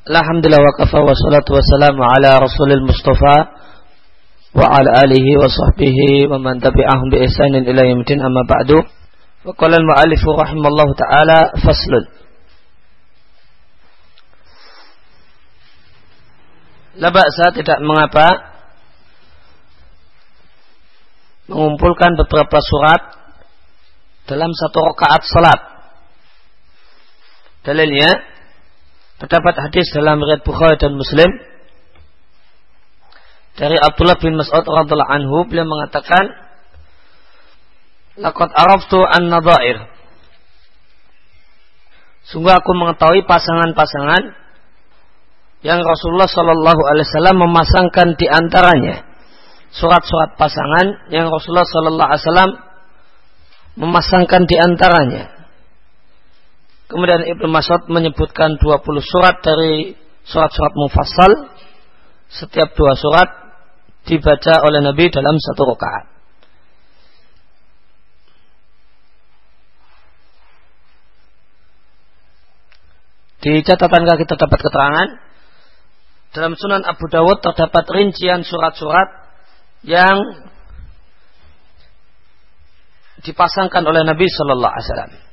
Alhamdulillah wa kafa wa salatu wa ala rasulil mustafa wa ala alihi wa sahbihi wa man tabi'ahum bi ihsanin ila yamtin amma ba'du. Wa qala al-mu'allif rahimallahu ta'ala faslun. La ba'sa tidak mengapa mengumpulkan beberapa surat dalam satu rakaat salat. Dalilnya Terdapat hadis dalam riwayat Bukhari dan Muslim dari Abdullah bin Mas'ud radhiallahu anhu. Beliau mengatakan Laqad araftu an-nadha'ir Sungguh aku mengetahui pasangan-pasangan yang Rasulullah Shallallahu Alaihi Wasallam memasangkan di antaranya. Surat-surat pasangan yang Rasulullah Shallallahu Alaihi Wasallam memasangkan di antaranya Kemudian Ibnu Mas'ud menyebutkan 20 surat dari surat-surat mufassal. Setiap dua surat dibaca oleh Nabi dalam satu rakaat. Di catatan kaki terdapat keterangan dalam Sunan Abu Dawud terdapat rincian surat-surat yang dipasangkan oleh Nabi Shallallahu Alaihi Wasallam.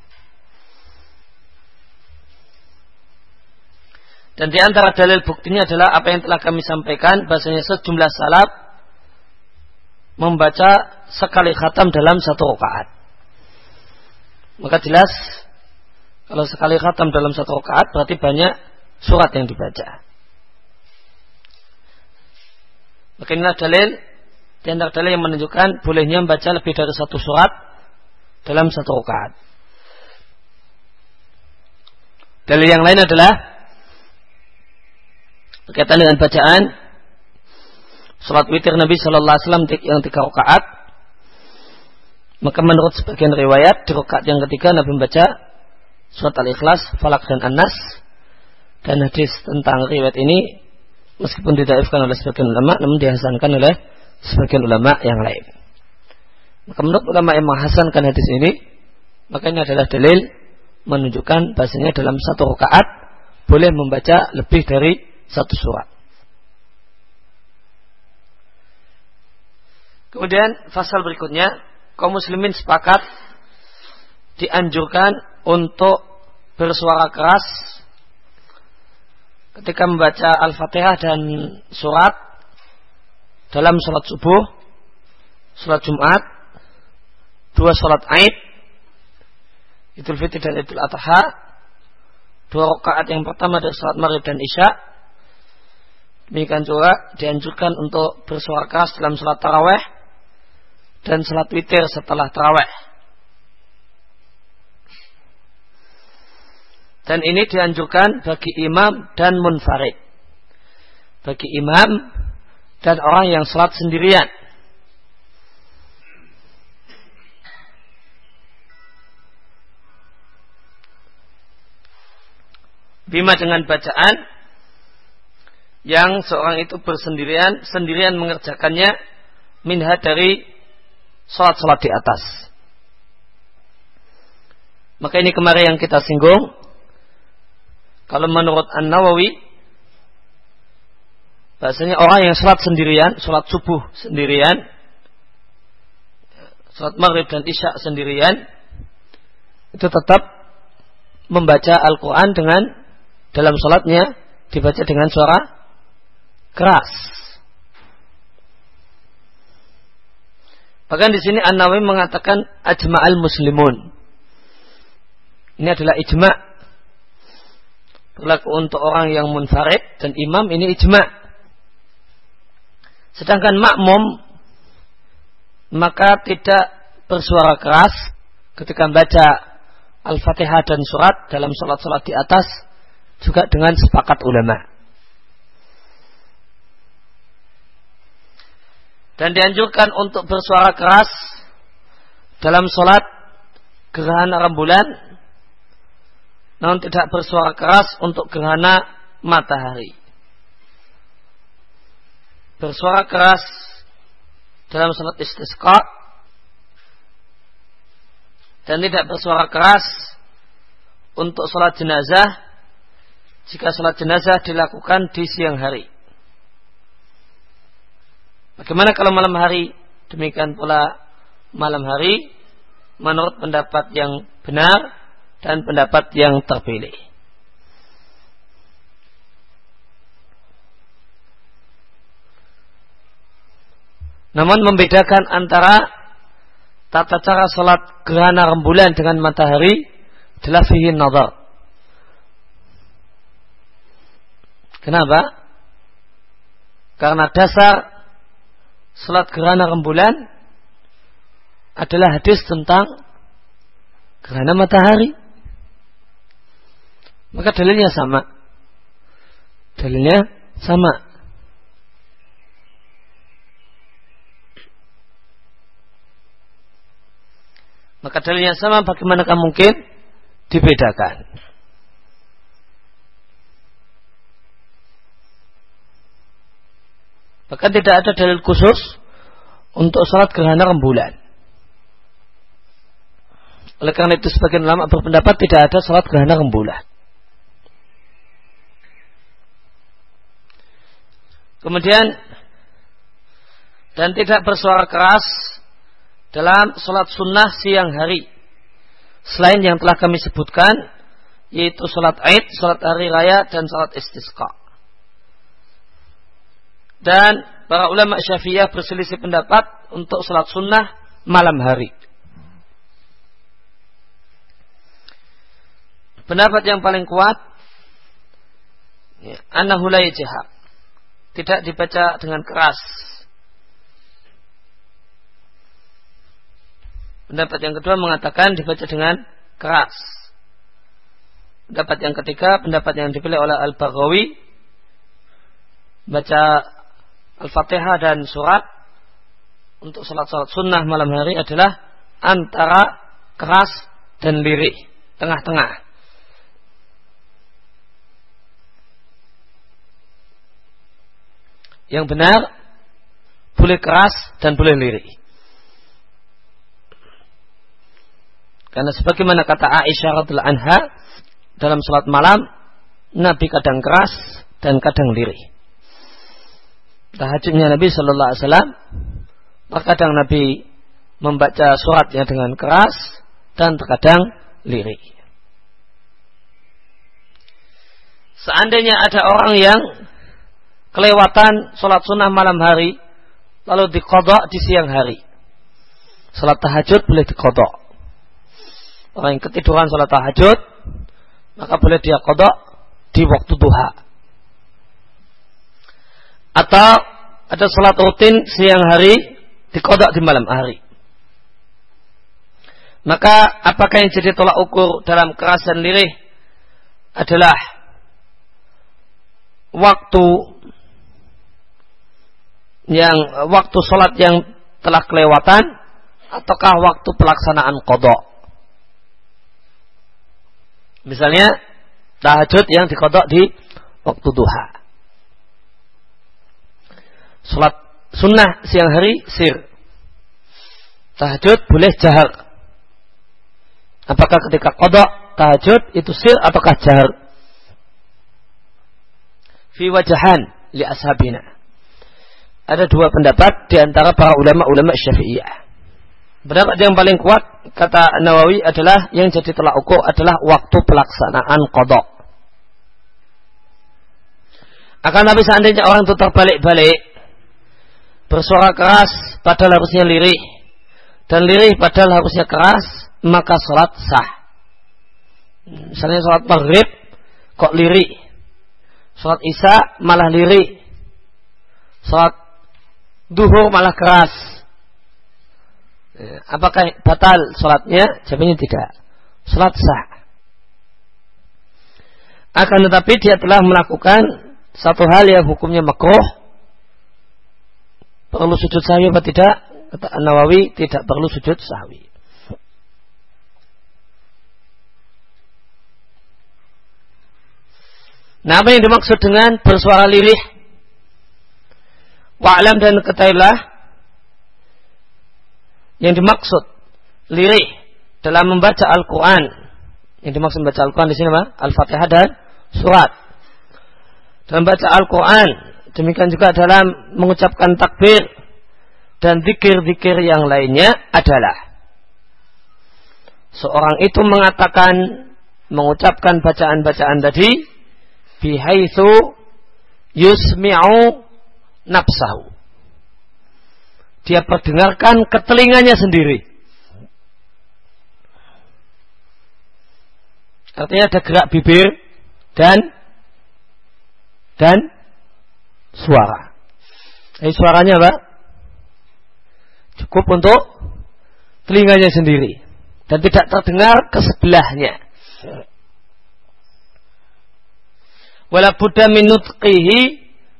Dan di antara dalil buktinya adalah apa yang telah kami sampaikan bahasanya sejumlah salaf membaca sekali khatam dalam satu rakaat. Maka jelas kalau sekali khatam dalam satu rakaat berarti banyak surat yang dibaca. Maka inilah dalil di antara dalil yang menunjukkan bolehnya membaca lebih dari satu surat dalam satu rakaat. Dalil yang lain adalah berkaitan dengan bacaan salat witir Nabi Shallallahu Alaihi Wasallam yang tiga rakaat maka menurut sebagian riwayat di rakaat yang ketiga Nabi membaca surat al-ikhlas, falak dan anas dan hadis tentang riwayat ini meskipun didaifkan oleh sebagian ulama namun dihasankan oleh sebagian ulama yang lain. Maka menurut ulama yang menghasankan hadis ini maka ini adalah dalil menunjukkan bahasanya dalam satu rakaat boleh membaca lebih dari satu surat. Kemudian pasal berikutnya, kaum muslimin sepakat dianjurkan untuk bersuara keras ketika membaca Al-Fatihah dan surat dalam sholat subuh, sholat Jumat, dua sholat Aid, Idul Fitri dan Idul Adha, dua rakaat yang pertama dari sholat Maghrib dan Isya, Demikian juga dianjurkan untuk bersuara keras dalam sholat taraweh dan sholat witir setelah taraweh. Dan ini dianjurkan bagi imam dan munfarid. Bagi imam dan orang yang sholat sendirian. Bima dengan bacaan yang seorang itu bersendirian sendirian mengerjakannya minha dari sholat-sholat di atas. Maka ini kemarin yang kita singgung. Kalau menurut An Nawawi, bahasanya orang yang sholat sendirian, sholat subuh sendirian, sholat maghrib dan isya sendirian, itu tetap membaca Al-Quran dengan dalam sholatnya dibaca dengan suara keras. Bahkan di sini An-Nawawi mengatakan ajma'al muslimun. Ini adalah ijma' berlaku untuk orang yang munfarid dan imam ini ijma'. Sedangkan makmum maka tidak bersuara keras ketika membaca Al-Fatihah dan surat dalam sholat-sholat di atas juga dengan sepakat ulama. Dan dianjurkan untuk bersuara keras dalam sholat gerhana rembulan namun tidak bersuara keras untuk gerhana matahari bersuara keras dalam sholat istisqa dan tidak bersuara keras untuk sholat jenazah jika sholat jenazah dilakukan di siang hari. Bagaimana kalau malam hari? Demikian pula malam hari menurut pendapat yang benar dan pendapat yang terpilih. Namun membedakan antara tata cara salat gerhana rembulan dengan matahari adalah fihi nazar. Kenapa? Karena dasar salat gerhana rembulan adalah hadis tentang gerhana matahari. Maka dalilnya sama. Dalilnya sama. Maka dalilnya sama bagaimanakah mungkin dibedakan. Bahkan tidak ada dalil khusus untuk salat gerhana rembulan. Oleh karena itu sebagian ulama berpendapat tidak ada salat gerhana rembulan. Kemudian dan tidak bersuara keras dalam sholat sunnah siang hari. Selain yang telah kami sebutkan, yaitu sholat Aid, sholat hari raya, dan sholat istisqa. Dan para ulama syafi'iyah berselisih pendapat untuk sholat sunnah malam hari. Pendapat yang paling kuat, ya, anahulai jihad. Tidak dibaca dengan keras Pendapat yang kedua mengatakan dibaca dengan keras. Pendapat yang ketiga, pendapat yang dipilih oleh Al-Baghawi baca Al-Fatihah dan surat untuk salat-salat sunnah malam hari adalah antara keras dan lirih, tengah-tengah. Yang benar boleh keras dan boleh lirih. Karena sebagaimana kata Aisyah radhiallahu anha dalam salat malam, Nabi kadang keras dan kadang lirih. Tahajudnya Nabi Shallallahu Alaihi Wasallam, terkadang Nabi membaca suratnya dengan keras dan terkadang lirih. Seandainya ada orang yang kelewatan sholat sunnah malam hari, lalu dikodok di siang hari. Sholat tahajud boleh dikodok orang yang ketiduran sholat tahajud, maka boleh dia kodok di waktu duha. Atau ada sholat rutin siang hari, dikodok di malam hari. Maka apakah yang jadi tolak ukur dalam kerasan lirih adalah waktu yang waktu sholat yang telah kelewatan ataukah waktu pelaksanaan kodok? Misalnya tahajud yang dikodok di waktu duha. Salat sunnah siang hari sir. Tahajud boleh jahar. Apakah ketika kodok tahajud itu sir ataukah jahar? Fi wajahan li ashabina. Ada dua pendapat di antara para ulama-ulama syafi'iyah. Pendapat yang paling kuat kata Nawawi adalah yang jadi tolak ukur adalah waktu pelaksanaan kodok. Akan tapi seandainya orang itu terbalik-balik bersuara keras padahal harusnya lirih dan lirih padahal harusnya keras maka sholat sah. Misalnya sholat maghrib kok lirih, sholat isya malah lirih, sholat duhur malah keras, Ya, apakah batal sholatnya? Jawabnya tidak. Sholat sah. Akan tetapi dia telah melakukan satu hal yang hukumnya makruh. Perlu sujud sahwi atau tidak? Kata Nawawi tidak perlu sujud sahwi. Nah apa yang dimaksud dengan bersuara lirih? Wa'lam dan ketahuilah yang dimaksud lirih dalam membaca Al-Quran. Yang dimaksud membaca Al-Quran di sini apa? Al-Fatihah dan surat. dalam baca Al-Quran, demikian juga dalam mengucapkan takbir dan zikir-zikir yang lainnya adalah seorang itu mengatakan mengucapkan bacaan-bacaan tadi bihaitsu yusmi'u nafsahu. Dia perdengarkan ke telinganya sendiri. Artinya ada gerak bibir dan dan suara. Ini suaranya apa? Cukup untuk telinganya sendiri dan tidak terdengar ke sebelahnya. Wala budda min nutqihi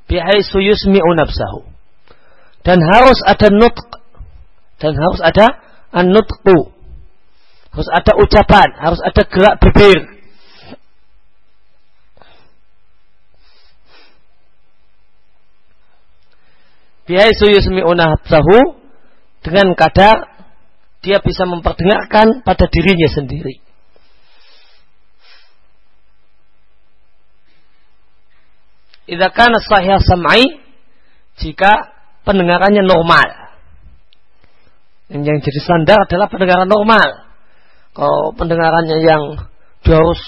bihaisu yusmi'u nafsahu. Dan harus ada nutq dan harus ada an-nutqu. Harus ada ucapan, harus ada gerak bibir. Bihaisu yusmi'una nafsahu dengan kadar dia bisa memperdengarkan pada dirinya sendiri. Idza kana sahih jika pendengarannya normal. Yang jadi standar adalah pendengaran normal. Kalau pendengarannya yang dia harus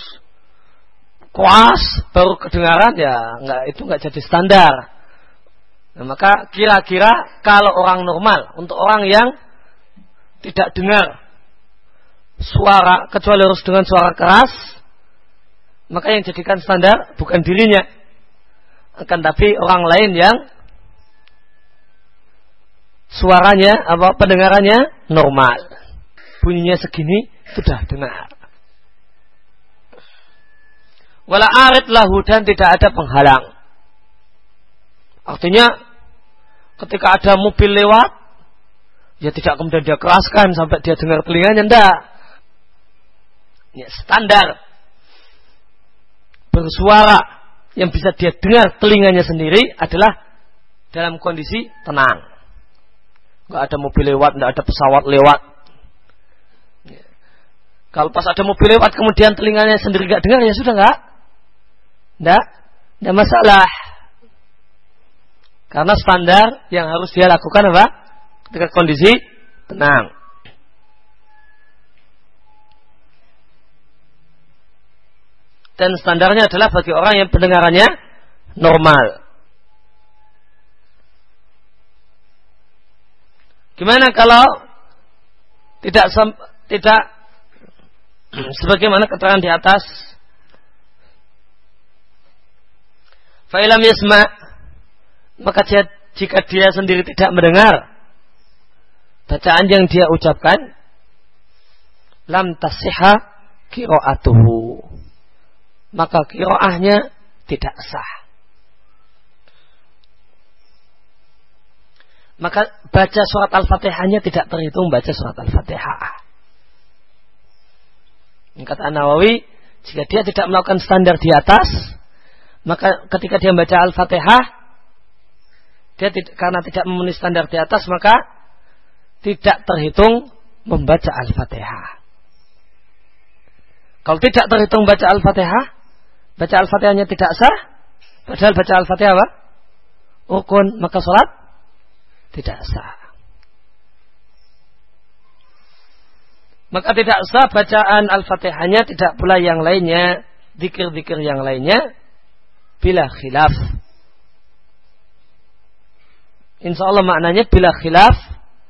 kuas baru kedengaran ya nggak itu nggak jadi standar. Nah, maka kira-kira kalau orang normal untuk orang yang tidak dengar suara kecuali harus dengan suara keras, maka yang jadikan standar bukan dirinya, akan tapi orang lain yang suaranya apa pendengarannya normal. Bunyinya segini sudah dengar. Wala arid lahu tidak ada penghalang artinya ketika ada mobil lewat ya tidak kemudian dia keraskan sampai dia dengar telinganya ndak ya, standar bersuara yang bisa dia dengar telinganya sendiri adalah dalam kondisi tenang. Nggak ada mobil lewat, nggak ada pesawat lewat. Ya. Kalau pas ada mobil lewat kemudian telinganya sendiri nggak dengar ya sudah nggak, nggak, nggak masalah. Karena standar yang harus dia lakukan apa? Ketika kondisi tenang. dan standarnya adalah bagi orang yang pendengarannya normal. Gimana kalau tidak tidak sebagaimana keterangan di atas? Fa'ilam yasma maka dia, jika dia sendiri tidak mendengar bacaan yang dia ucapkan lam tasihha qira'atuhu maka kiroahnya tidak sah. Maka baca surat Al-Fatihahnya tidak terhitung baca surat Al-Fatihah. Kata Nawawi, jika dia tidak melakukan standar di atas, maka ketika dia membaca Al-Fatihah, dia tidak, karena tidak memenuhi standar di atas, maka tidak terhitung membaca Al-Fatihah. Kalau tidak terhitung baca Al-Fatihah, baca Al-Fatihahnya tidak sah, padahal baca Al-Fatihah apa? Rukun, maka sholat tidak sah. Maka tidak sah bacaan Al-Fatihahnya, tidak pula yang lainnya, dikir-dikir yang lainnya, bila khilaf. Insya Allah maknanya bila khilaf,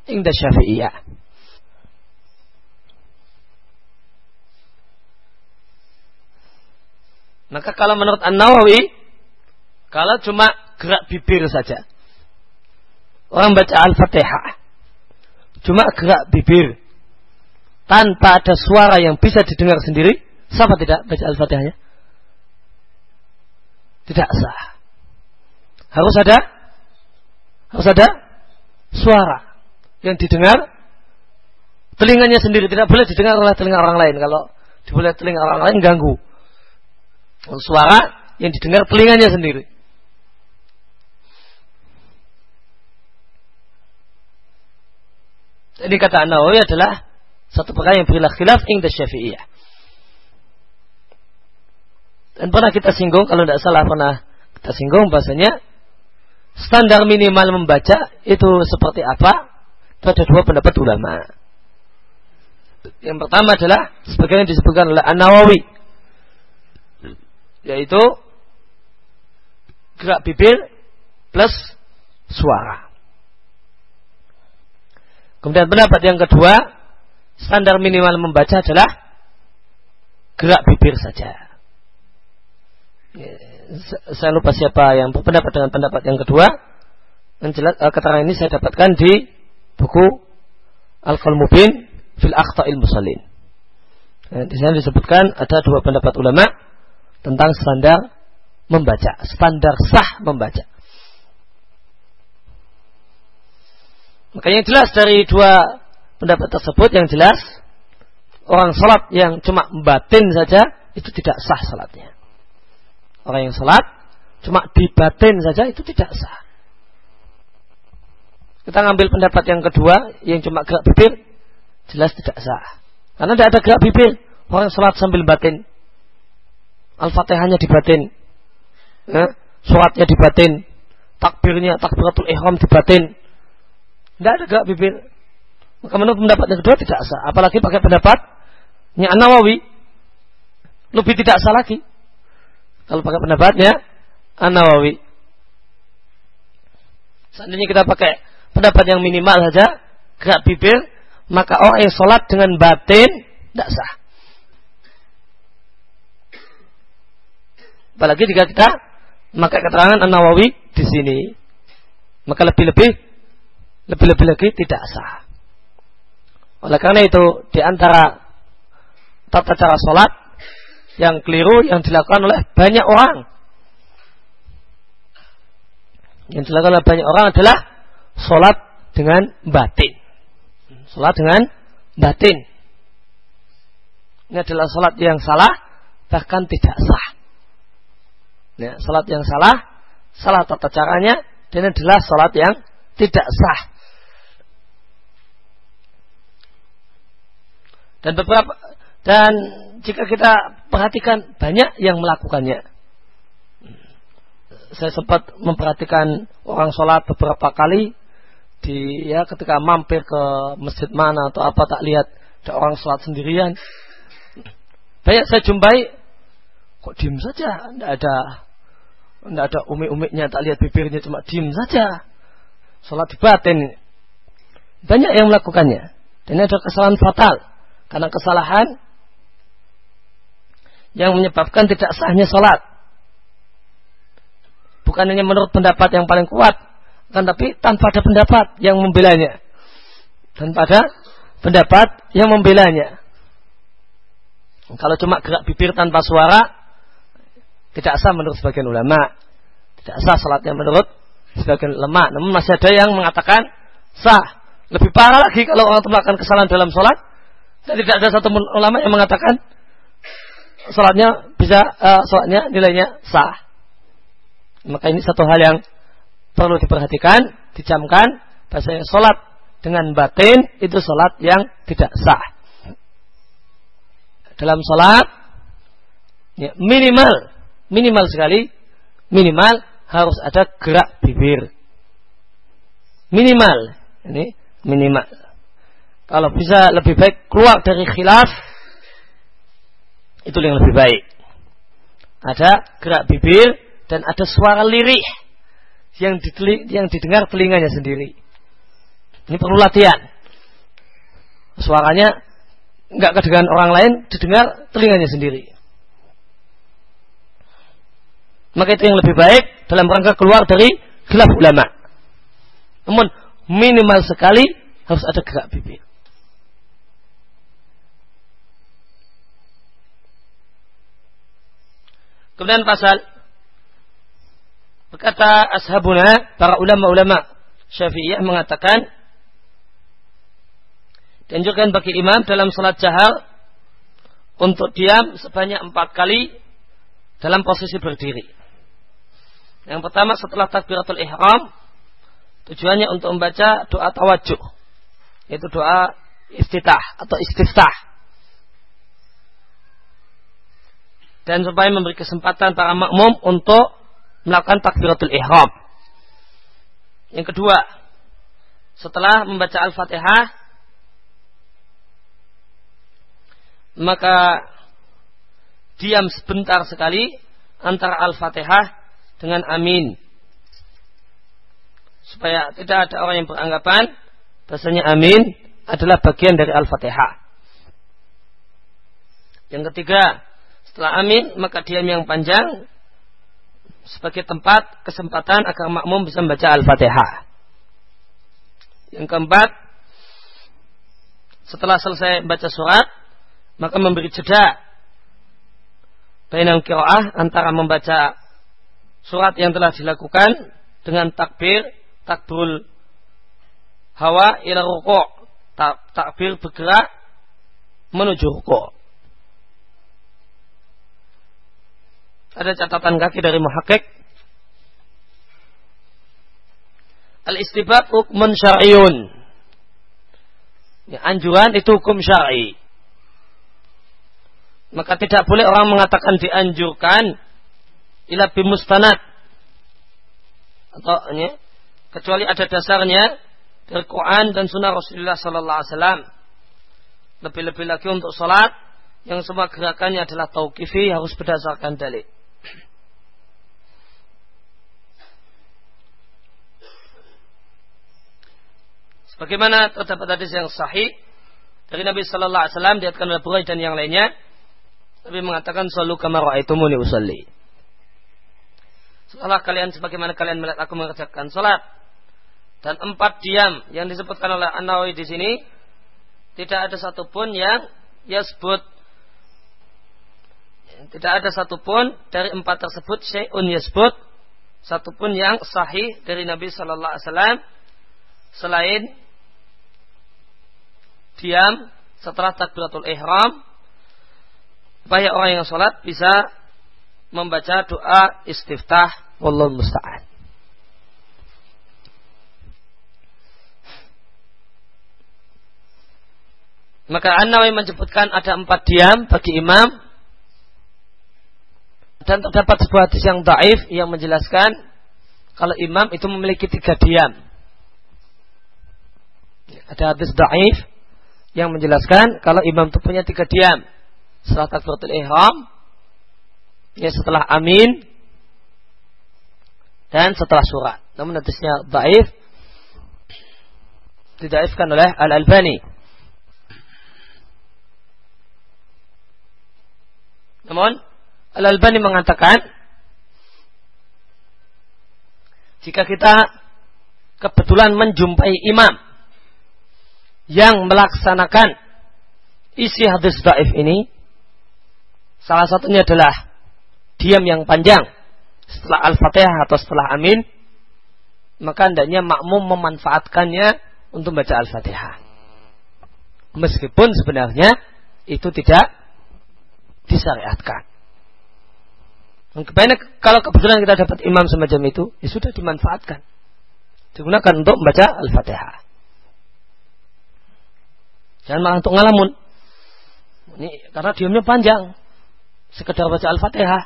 ingda syafi'iyah. Maka kalau menurut An-Nawawi, kalau cuma gerak bibir saja. Orang baca Al-Fatihah. Cuma gerak bibir. Tanpa ada suara yang bisa didengar sendiri. Sama tidak baca Al-Fatihahnya? Tidak sah. Harus ada harus ada suara yang didengar telinganya sendiri tidak boleh didengar oleh telinga orang lain kalau diboleh telinga orang lain ganggu suara yang didengar telinganya sendiri. Ini kata Nawawi adalah satu perkara yang berilah khilaf ingda syafi'iyah. Dan pernah kita singgung kalau tidak salah pernah kita singgung bahasanya standar minimal membaca itu seperti apa? Itu ada dua pendapat ulama. Yang pertama adalah sebagaimana disebutkan oleh An-Nawawi yaitu gerak bibir plus suara. Kemudian pendapat yang kedua, standar minimal membaca adalah gerak bibir saja. Ya, saya lupa siapa yang berpendapat dengan pendapat yang kedua. Uh, keterangan ini saya dapatkan di buku Al-Qalmubin fil Akhta'il Musallin. Ya, di sana disebutkan ada dua pendapat ulama tentang standar membaca, standar sah membaca. Makanya jelas dari dua pendapat tersebut yang jelas orang salat yang cuma batin saja itu tidak sah salatnya. Orang yang salat cuma dibatin saja itu tidak sah. Kita ngambil pendapat yang kedua yang cuma gerak bibir jelas tidak sah. Karena tidak ada gerak bibir. Orang salat sambil batin. Al-Fatihahnya dibatin. Ya, suratnya dibatin. Takbirnya, takbiratul ihram dibatin. Tidak ada gerak bibir. Maka menurut pendapat yang kedua tidak sah. Apalagi pakai pendapatnya An-Nawawi. Lebih tidak sah lagi. Kalau pakai pendapatnya An-Nawawi. Seandainya kita pakai pendapat yang minimal saja, gerak bibir, maka orang yang sholat dengan batin tidak sah. Apalagi jika kita maka keterangan An Nawawi di sini, maka lebih-lebih lebih-lebih lagi tidak sah. Oleh karena itu di antara tata cara sholat yang keliru yang dilakukan oleh banyak orang, yang dilakukan oleh banyak orang adalah sholat dengan batin, sholat dengan batin. Ini adalah sholat yang salah, bahkan tidak sah. Ya, salat yang salah, salah tata caranya, dan adalah salat yang tidak sah. Dan beberapa dan jika kita perhatikan banyak yang melakukannya. Saya sempat memperhatikan orang sholat beberapa kali di ya ketika mampir ke masjid mana atau apa tak lihat ada orang sholat sendirian. Banyak saya jumpai kok diem saja, tidak ada tidak ada umi-umiknya, tak lihat bibirnya, cuma diem saja. Sholat di batin. Banyak yang melakukannya. Dan ini ada kesalahan fatal. Karena kesalahan yang menyebabkan tidak sahnya sholat. Bukan hanya menurut pendapat yang paling kuat. Kan tapi tanpa ada pendapat yang membelanya. Tanpa ada pendapat yang membelanya. Kalau cuma gerak bibir tanpa suara, tidak sah menurut sebagian ulama. Tidak sah salatnya menurut sebagian ulama. Namun masih ada yang mengatakan sah. Lebih parah lagi kalau orang itu melakukan kesalahan dalam sholat. Dan tidak ada satu ulama yang mengatakan sholatnya bisa uh, sholatnya nilainya sah. Maka ini satu hal yang perlu diperhatikan, dicamkan. Bahasanya sholat dengan batin itu sholat yang tidak sah. Dalam sholat ya, minimal minimal sekali, minimal harus ada gerak bibir. Minimal, ini minimal. Kalau bisa lebih baik keluar dari khilaf, itu yang lebih baik. Ada gerak bibir dan ada suara lirih yang, yang didengar telinganya sendiri. Ini perlu latihan. Suaranya nggak kedengaran orang lain, didengar telinganya sendiri. maka itu yang lebih baik dalam rangka keluar dari gelap ulama. Namun minimal sekali harus ada gerak bibir. Kemudian pasal berkata ashabuna para ulama-ulama Syafi'iyah mengatakan dianjurkan bagi imam dalam salat jahar untuk diam sebanyak empat kali dalam posisi berdiri. Yang pertama setelah takbiratul ihram tujuannya untuk membaca doa tawajuh yaitu doa istitah atau istiftah dan supaya memberi kesempatan para makmum untuk melakukan takbiratul ihram. Yang kedua, setelah membaca Al-Fatihah maka diam sebentar sekali antara Al-Fatihah dengan amin. Supaya tidak ada orang yang beranggapan bahasanya amin adalah bagian dari Al-Fatihah. Yang ketiga, setelah amin maka diam yang panjang sebagai tempat kesempatan agar makmum bisa membaca Al-Fatihah. Yang keempat, setelah selesai membaca surat, maka memberi jeda bainal qiraah antara membaca surat yang telah dilakukan dengan takbir, takbirul hawa ila rukuk, takbir bergerak menuju rukuk. Ada catatan kaki dari muhakkik. Al-istibab hukmun syar'iyun. Ya, anjuran itu hukum syar'i. Maka tidak boleh orang mengatakan dianjurkan ila bimustanad atau ya, kecuali ada dasarnya dari Quran dan Sunnah Rasulullah Sallallahu Alaihi Wasallam. Lebih-lebih lagi untuk sholat yang semua gerakannya adalah tauqifi harus berdasarkan dalil. Bagaimana terdapat hadis yang sahih dari Nabi Sallallahu Alaihi Wasallam diatkan oleh Bukhari dan yang lainnya. Nabi mengatakan selalu kamar muni usalli. Setelah kalian sebagaimana kalian melihat aku mengerjakan salat dan empat diam yang disebutkan oleh An Nawawi di sini tidak ada satupun yang yasbut tidak ada satupun dari empat tersebut syai'un yasbut satupun yang sahih dari Nabi Sallallahu Alaihi Wasallam selain diam setelah takbiratul ihram supaya orang yang sholat bisa membaca doa istiftah wallahu musta'an. Maka An-Nawawi menyebutkan ada empat diam bagi imam dan terdapat sebuah hadis yang daif yang menjelaskan kalau imam itu memiliki tiga diam. Ada hadis daif yang menjelaskan kalau imam itu punya tiga diam. Setelah takbiratul ihram ya setelah amin dan setelah surat. Namun hadisnya daif didaifkan oleh Al-Albani. Namun Al-Albani mengatakan jika kita kebetulan menjumpai imam yang melaksanakan isi hadis daif ini salah satunya adalah diam yang panjang setelah Al-Fatihah atau setelah Amin maka hendaknya makmum memanfaatkannya untuk baca Al-Fatihah. Meskipun sebenarnya itu tidak disyariatkan. Kalau kebetulan kita dapat imam semacam itu ya sudah dimanfaatkan. Digunakan untuk membaca Al-Fatihah Jangan malah untuk ngalamun. Ini karena diamnya panjang. Sekedar baca Al-Fatihah.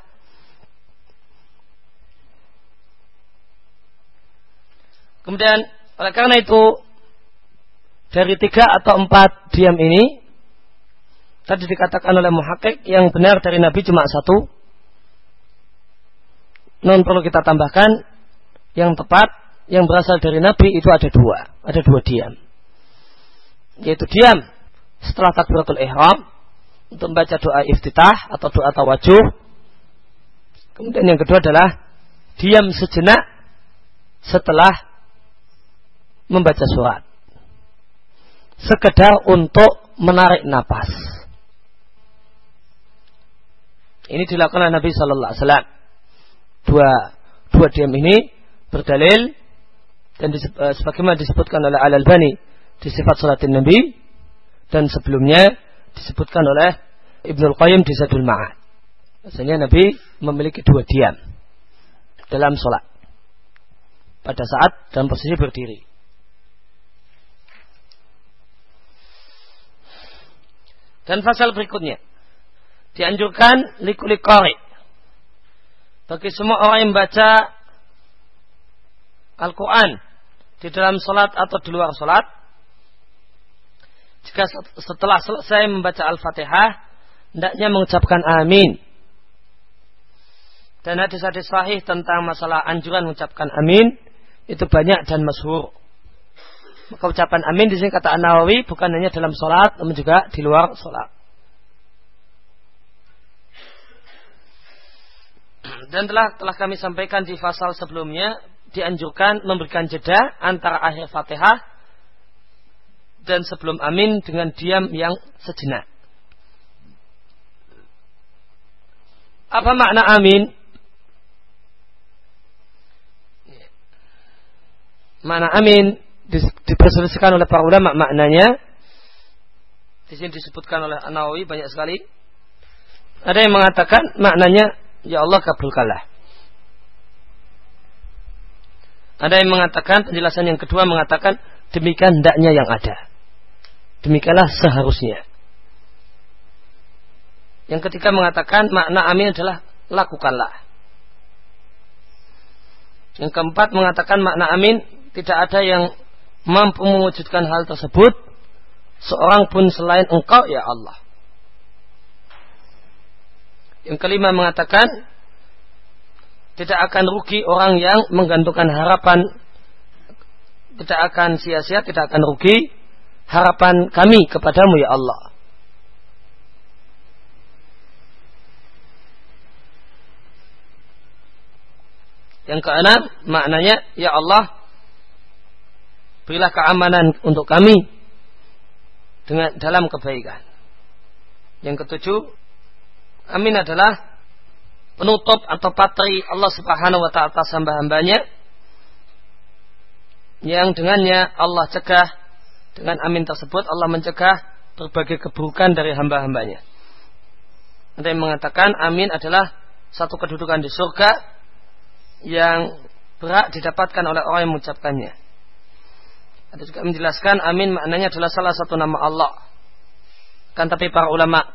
Kemudian oleh karena itu dari tiga atau empat diam ini tadi dikatakan oleh muhakkik yang benar dari Nabi cuma satu. Non perlu kita tambahkan yang tepat yang berasal dari Nabi itu ada dua, ada dua diam. Yaitu diam setelah takbiratul ihram untuk membaca doa iftitah atau doa tawajuh. Kemudian yang kedua adalah diam sejenak setelah membaca surat. Sekedar untuk menarik napas. Ini dilakukan oleh Nabi Shallallahu Alaihi Wasallam. Dua dua diam ini berdalil dan eh, sebagaimana disebutkan oleh Al Albani di sifat salatin Nabi dan sebelumnya disebutkan oleh Ibnul Qayyim di Zadul Ma'ad. Maksudnya Nabi memiliki dua diam dalam sholat pada saat dalam posisi berdiri. Dan pasal berikutnya dianjurkan likulik bagi semua orang yang baca Al-Quran di dalam sholat atau di luar sholat, jika setelah selesai membaca Al-Fatihah, hendaknya mengucapkan amin. Dan hadis-hadis sahih tentang masalah anjuran mengucapkan amin itu banyak dan masyhur. Maka ucapan amin di sini kata An Nawawi bukan hanya dalam sholat, namun juga di luar sholat. Dan telah telah kami sampaikan di fasal sebelumnya dianjurkan memberikan jeda antara akhir Fatihah dan sebelum amin dengan diam yang sejenak. Apa makna amin? Makna amin diperselisihkan oleh para ulama maknanya. Di sini disebutkan oleh An-Nawawi banyak sekali. Ada yang mengatakan maknanya ya Allah kabulkanlah. Ada yang mengatakan penjelasan yang kedua mengatakan demikian hendaknya yang ada. Demikianlah seharusnya. Yang ketiga mengatakan makna amin adalah lakukanlah. Yang keempat mengatakan makna amin tidak ada yang mampu mewujudkan hal tersebut seorang pun selain engkau ya Allah. Yang kelima mengatakan tidak akan rugi orang yang menggantungkan harapan tidak akan sia-sia, tidak akan rugi harapan kami kepadamu ya Allah. Yang keenam maknanya ya Allah berilah keamanan untuk kami dengan dalam kebaikan. Yang ketujuh, amin adalah penutup atau patri Allah Subhanahu wa taala atas hamba-hambanya yang dengannya Allah cegah dengan amin tersebut Allah mencegah berbagai keburukan dari hamba-hambanya. Ada yang mengatakan amin adalah satu kedudukan di surga yang berat didapatkan oleh orang yang mengucapkannya. Ada juga menjelaskan amin maknanya adalah salah satu nama Allah. Kan tapi para ulama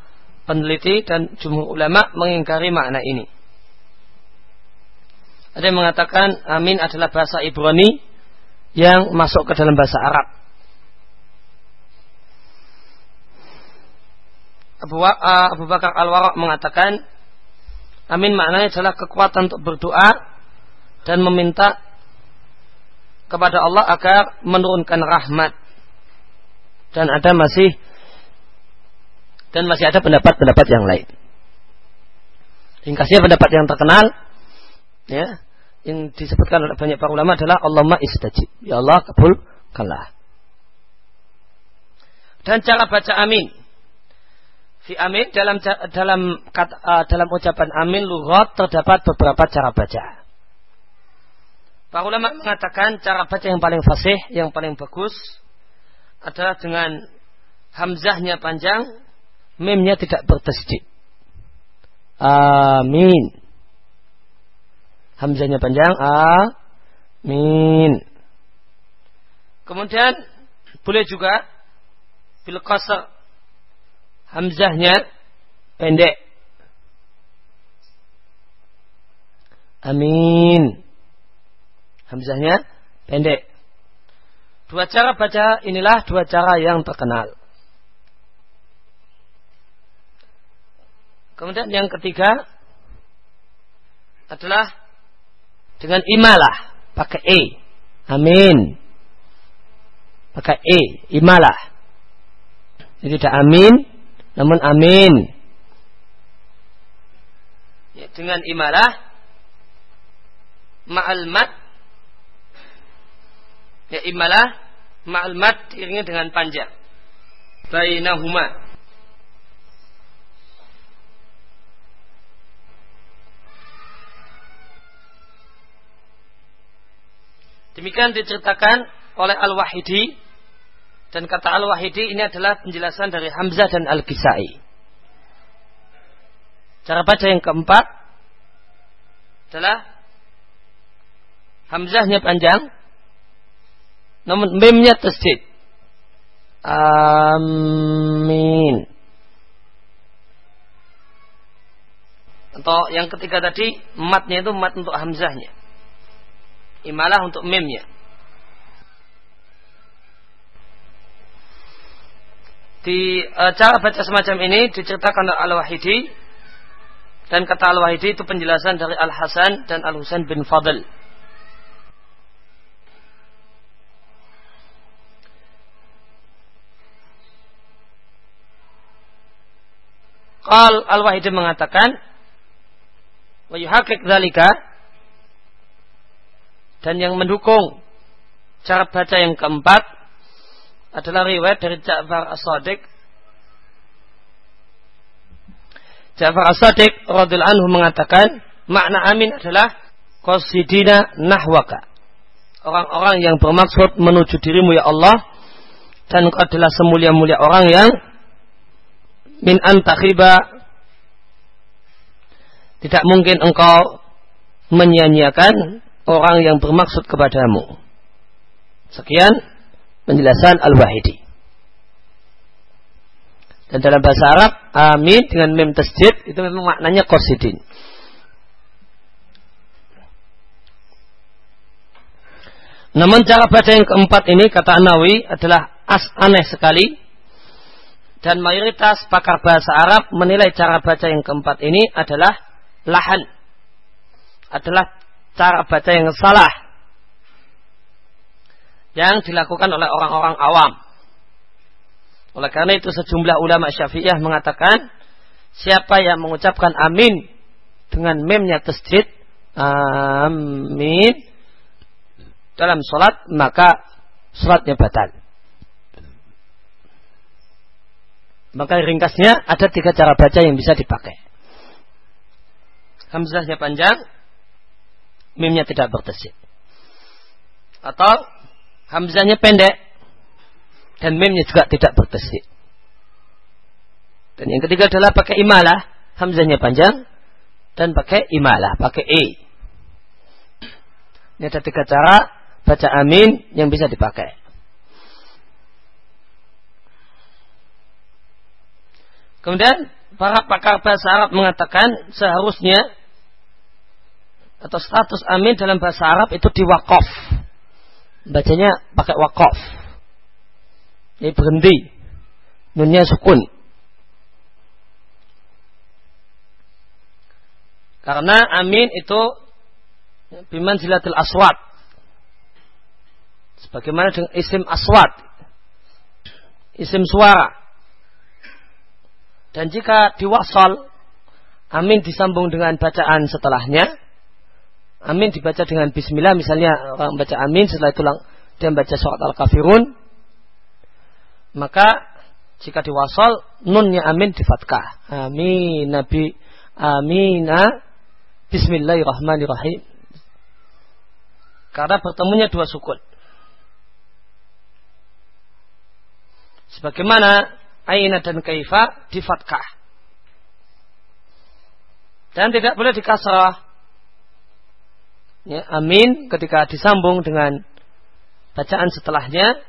peneliti dan jumhur ulama mengingkari makna ini. Ada yang mengatakan amin adalah bahasa Ibrani yang masuk ke dalam bahasa Arab. Abu, uh, Abu Bakar Al-Waraq mengatakan amin maknanya adalah kekuatan untuk berdoa dan meminta kepada Allah agar menurunkan rahmat. Dan ada masih dan masih ada pendapat-pendapat yang lain. Ringkasnya pendapat yang terkenal ya yang disebutkan oleh banyak para ulama adalah Allahumma istajib. Ya Allah kabulkanlah. Dan cara baca amin. Fi amin dalam dalam kata, uh, dalam ucapan amin lughat terdapat beberapa cara baca. Para ulama mengatakan cara baca yang paling fasih, yang paling bagus adalah dengan hamzahnya panjang, mimnya tidak bertasjid. Amin. Hamzahnya panjang. Amin. Kemudian boleh juga bil qasr hamzahnya pendek. Amin. Hamzahnya pendek. Dua cara baca inilah dua cara yang terkenal. Kemudian yang ketiga adalah dengan imalah pakai e. Amin. Pakai e, imalah. Jadi tidak amin, namun amin. Ya, dengan imalah ma'al mat ya imalah ma'al mat iringnya dengan panjang. Bainahuma Demikian diceritakan oleh Al-Wahidi dan kata Al-Wahidi ini adalah penjelasan dari Hamzah dan Al-Kisai. Cara baca yang keempat adalah Hamzahnya panjang namun memnya tasdid. Amin. Atau yang ketiga tadi matnya itu mat untuk hamzahnya. imalah untuk memnya. Di e, cara baca semacam ini diceritakan oleh Al-Wahidi dan kata Al-Wahidi itu penjelasan dari Al-Hasan dan Al-Husain bin Fadl. Qal Al-Wahidi mengatakan wa yuhaqqiq dzalika dan yang mendukung cara baca yang keempat adalah riwayat dari Ja'far As-Sadiq. Ja'far As-Sadiq radhiyallahu anhu mengatakan makna amin adalah qasidina nahwaka. Orang-orang yang bermaksud menuju dirimu ya Allah dan engkau adalah semulia-mulia orang yang min antakhiba tidak mungkin engkau menyanyiakan orang yang bermaksud kepadamu. Sekian penjelasan Al-Wahidi. Dan dalam bahasa Arab, amin dengan mem tasjid itu memang maknanya qasidin. Namun cara baca yang keempat ini kata Nawawi adalah as aneh sekali dan mayoritas pakar bahasa Arab menilai cara baca yang keempat ini adalah lahan. Adalah cara baca yang salah. Yang dilakukan oleh orang-orang awam. Oleh karena itu sejumlah ulama syafi'iyah mengatakan siapa yang mengucapkan amin dengan memnya tasjid amin dalam sholat maka sholatnya batal. Maka ringkasnya ada tiga cara baca yang bisa dipakai. Hamzahnya panjang, mimnya tidak bertesit. Atau hamzahnya pendek, dan mimnya juga tidak bertesit. Dan yang ketiga adalah pakai imalah, hamzahnya panjang, dan pakai imalah, pakai e. Ini ada tiga cara baca amin yang bisa dipakai. Kemudian para pakar bahasa Arab mengatakan seharusnya atau status amin dalam bahasa Arab itu diwakaf. Bacanya pakai wakaf. Ini berhenti. Nunnya sukun. Karena amin itu biman zilatil aswat. Sebagaimana dengan isim aswat. Isim suara. Dan jika diwasal, amin disambung dengan bacaan setelahnya. Amin dibaca dengan bismillah. Misalnya orang baca amin, setelah itu dia baca surat al-kafirun. Maka jika diwasal, nunnya amin di fatkah. Amin, Nabi, amina, bismillahirrahmanirrahim. Karena bertemunya dua sukun. Sebagaimana aina dan kaifa di fatkah. Dan tidak boleh dikasrah. Ya, amin ketika disambung dengan bacaan setelahnya,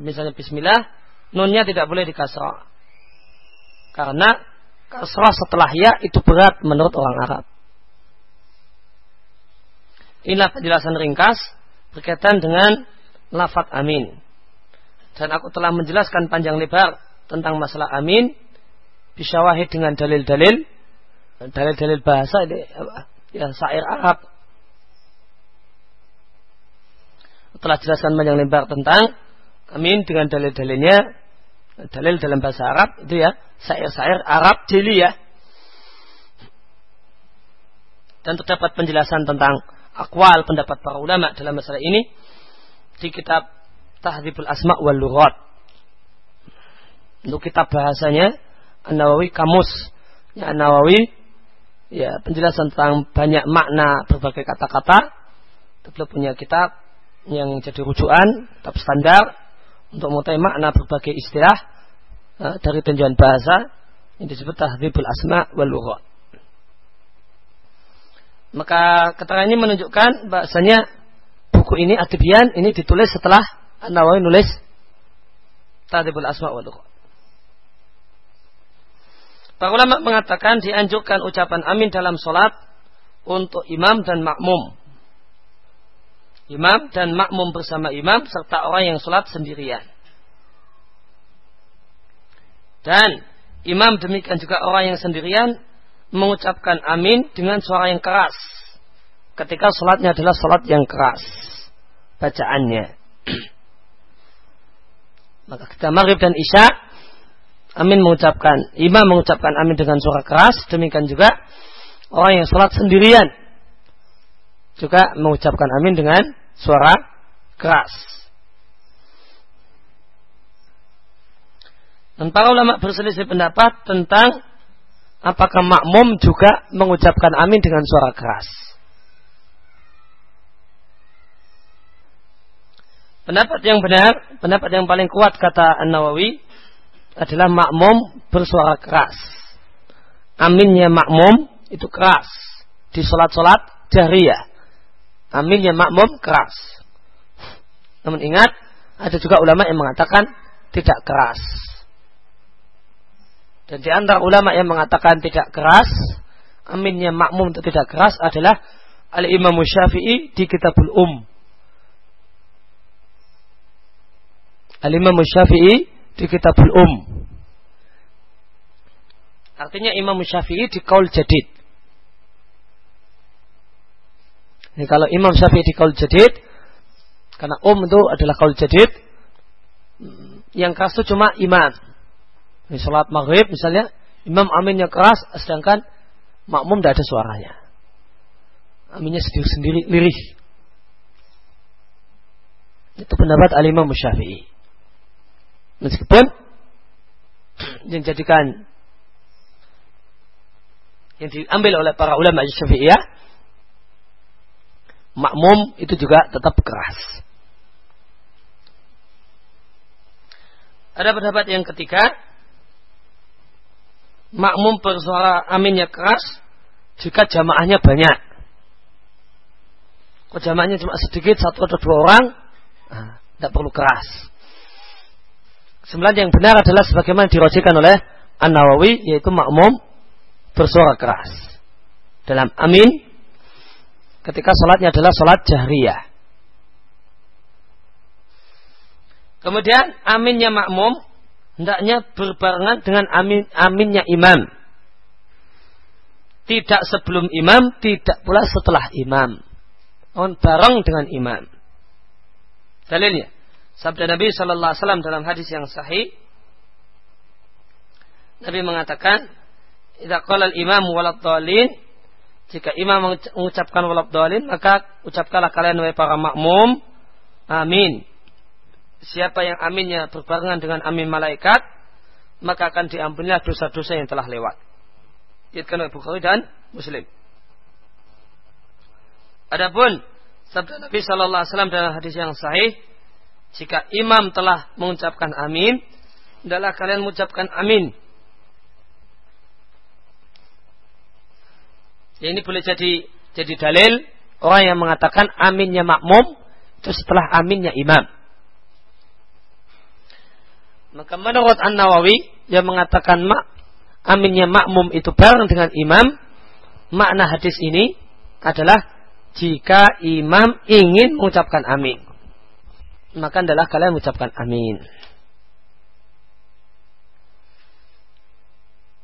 misalnya bismillah, nunnya tidak boleh dikasrah. Karena kasrah setelah ya itu berat menurut orang Arab. Inilah penjelasan ringkas berkaitan dengan lafat amin. Dan aku telah menjelaskan panjang lebar tentang masalah amin bisyawahid dengan dalil-dalil dalil-dalil bahasa ya syair Arab telah jelaskan panjang lebar tentang amin dengan dalil-dalilnya dalil dalam bahasa Arab itu ya syair-syair Arab jeli ya. Dan terdapat penjelasan tentang akwal pendapat para ulama dalam masalah ini di kitab Tahdhibul Asma wal Lughat. Untuk kitab bahasanya An-Nawawi kamus. Ya, An-Nawawi ya penjelasan tentang banyak makna berbagai kata-kata. Beliau punya kitab yang jadi rujukan kitab standar untuk mengetahui makna berbagai istilah uh, dari tinjauan bahasa yang disebut tahdhibul asma wal maka keterangan ini menunjukkan bahasanya buku ini adibian ini ditulis setelah An-Nawawi nulis tahdhibul asma wal lughat Para ulama mengatakan dianjurkan ucapan amin dalam sholat untuk imam dan makmum. Imam dan makmum bersama imam serta orang yang sholat sendirian. Dan imam demikian juga orang yang sendirian mengucapkan amin dengan suara yang keras. Ketika sholatnya adalah sholat yang keras. Bacaannya. Maka kita maghrib dan isya amin mengucapkan imam mengucapkan amin dengan suara keras demikian juga orang yang sholat sendirian juga mengucapkan amin dengan suara keras. Dan para ulama berselisih pendapat tentang apakah makmum juga mengucapkan amin dengan suara keras. Pendapat yang benar, pendapat yang paling kuat kata An-Nawawi adalah makmum bersuara keras. Aminnya makmum itu keras di solat-solat jariah. Aminnya makmum keras. Namun ingat, ada juga ulama yang mengatakan tidak keras. Dan di antara ulama yang mengatakan tidak keras, aminnya makmum untuk tidak keras adalah Al-Imam Syafi'i di Kitabul Um. Al-Imam Syafi'i di Kitabul Um. Artinya Imam Syafi'i di Kaul Jadid. Ini kalau Imam Syafi'i di kaul jadid, karena um itu adalah kaul jadid, yang keras itu cuma imam. Ini sholat maghrib misalnya, imam aminnya keras, sedangkan makmum tidak ada suaranya. Aminnya sendiri-sendiri lirih. Itu pendapat alimah Syafi'i. Meskipun yang jadikan yang diambil oleh para ulama Syafi'iyah makmum itu juga tetap keras. Ada pendapat yang ketiga, makmum bersuara aminnya keras jika jamaahnya banyak. Kalau jamaahnya cuma sedikit, satu atau dua orang, nah, tidak perlu keras. Sebenarnya yang benar adalah sebagaimana dirojikan oleh An-Nawawi, yaitu makmum bersuara keras. Dalam amin ketika sholatnya adalah sholat jahriyah. Kemudian aminnya makmum hendaknya berbarengan dengan amin aminnya imam. Tidak sebelum imam, tidak pula setelah imam. On bareng dengan imam. Dalilnya, sabda Nabi Shallallahu Alaihi Wasallam dalam hadis yang sahih, Nabi mengatakan, "Idza qala al-imam walad jika imam mengucapkan walab dolin, maka ucapkanlah kalian wahai para makmum, amin. Siapa yang aminnya berbarengan dengan amin malaikat, maka akan diampunilah dosa-dosa yang telah lewat. Oleh Bukhari dan Muslim. Adapun sabda Nabi Wasallam dalam hadis yang sahih, jika imam telah mengucapkan amin, adalah kalian mengucapkan amin Ya, ini boleh jadi jadi dalil orang yang mengatakan aminnya makmum itu setelah aminnya imam. Maka menurut An Nawawi yang mengatakan mak aminnya makmum itu bareng dengan imam, makna hadis ini adalah jika imam ingin mengucapkan amin, maka adalah kalian mengucapkan amin.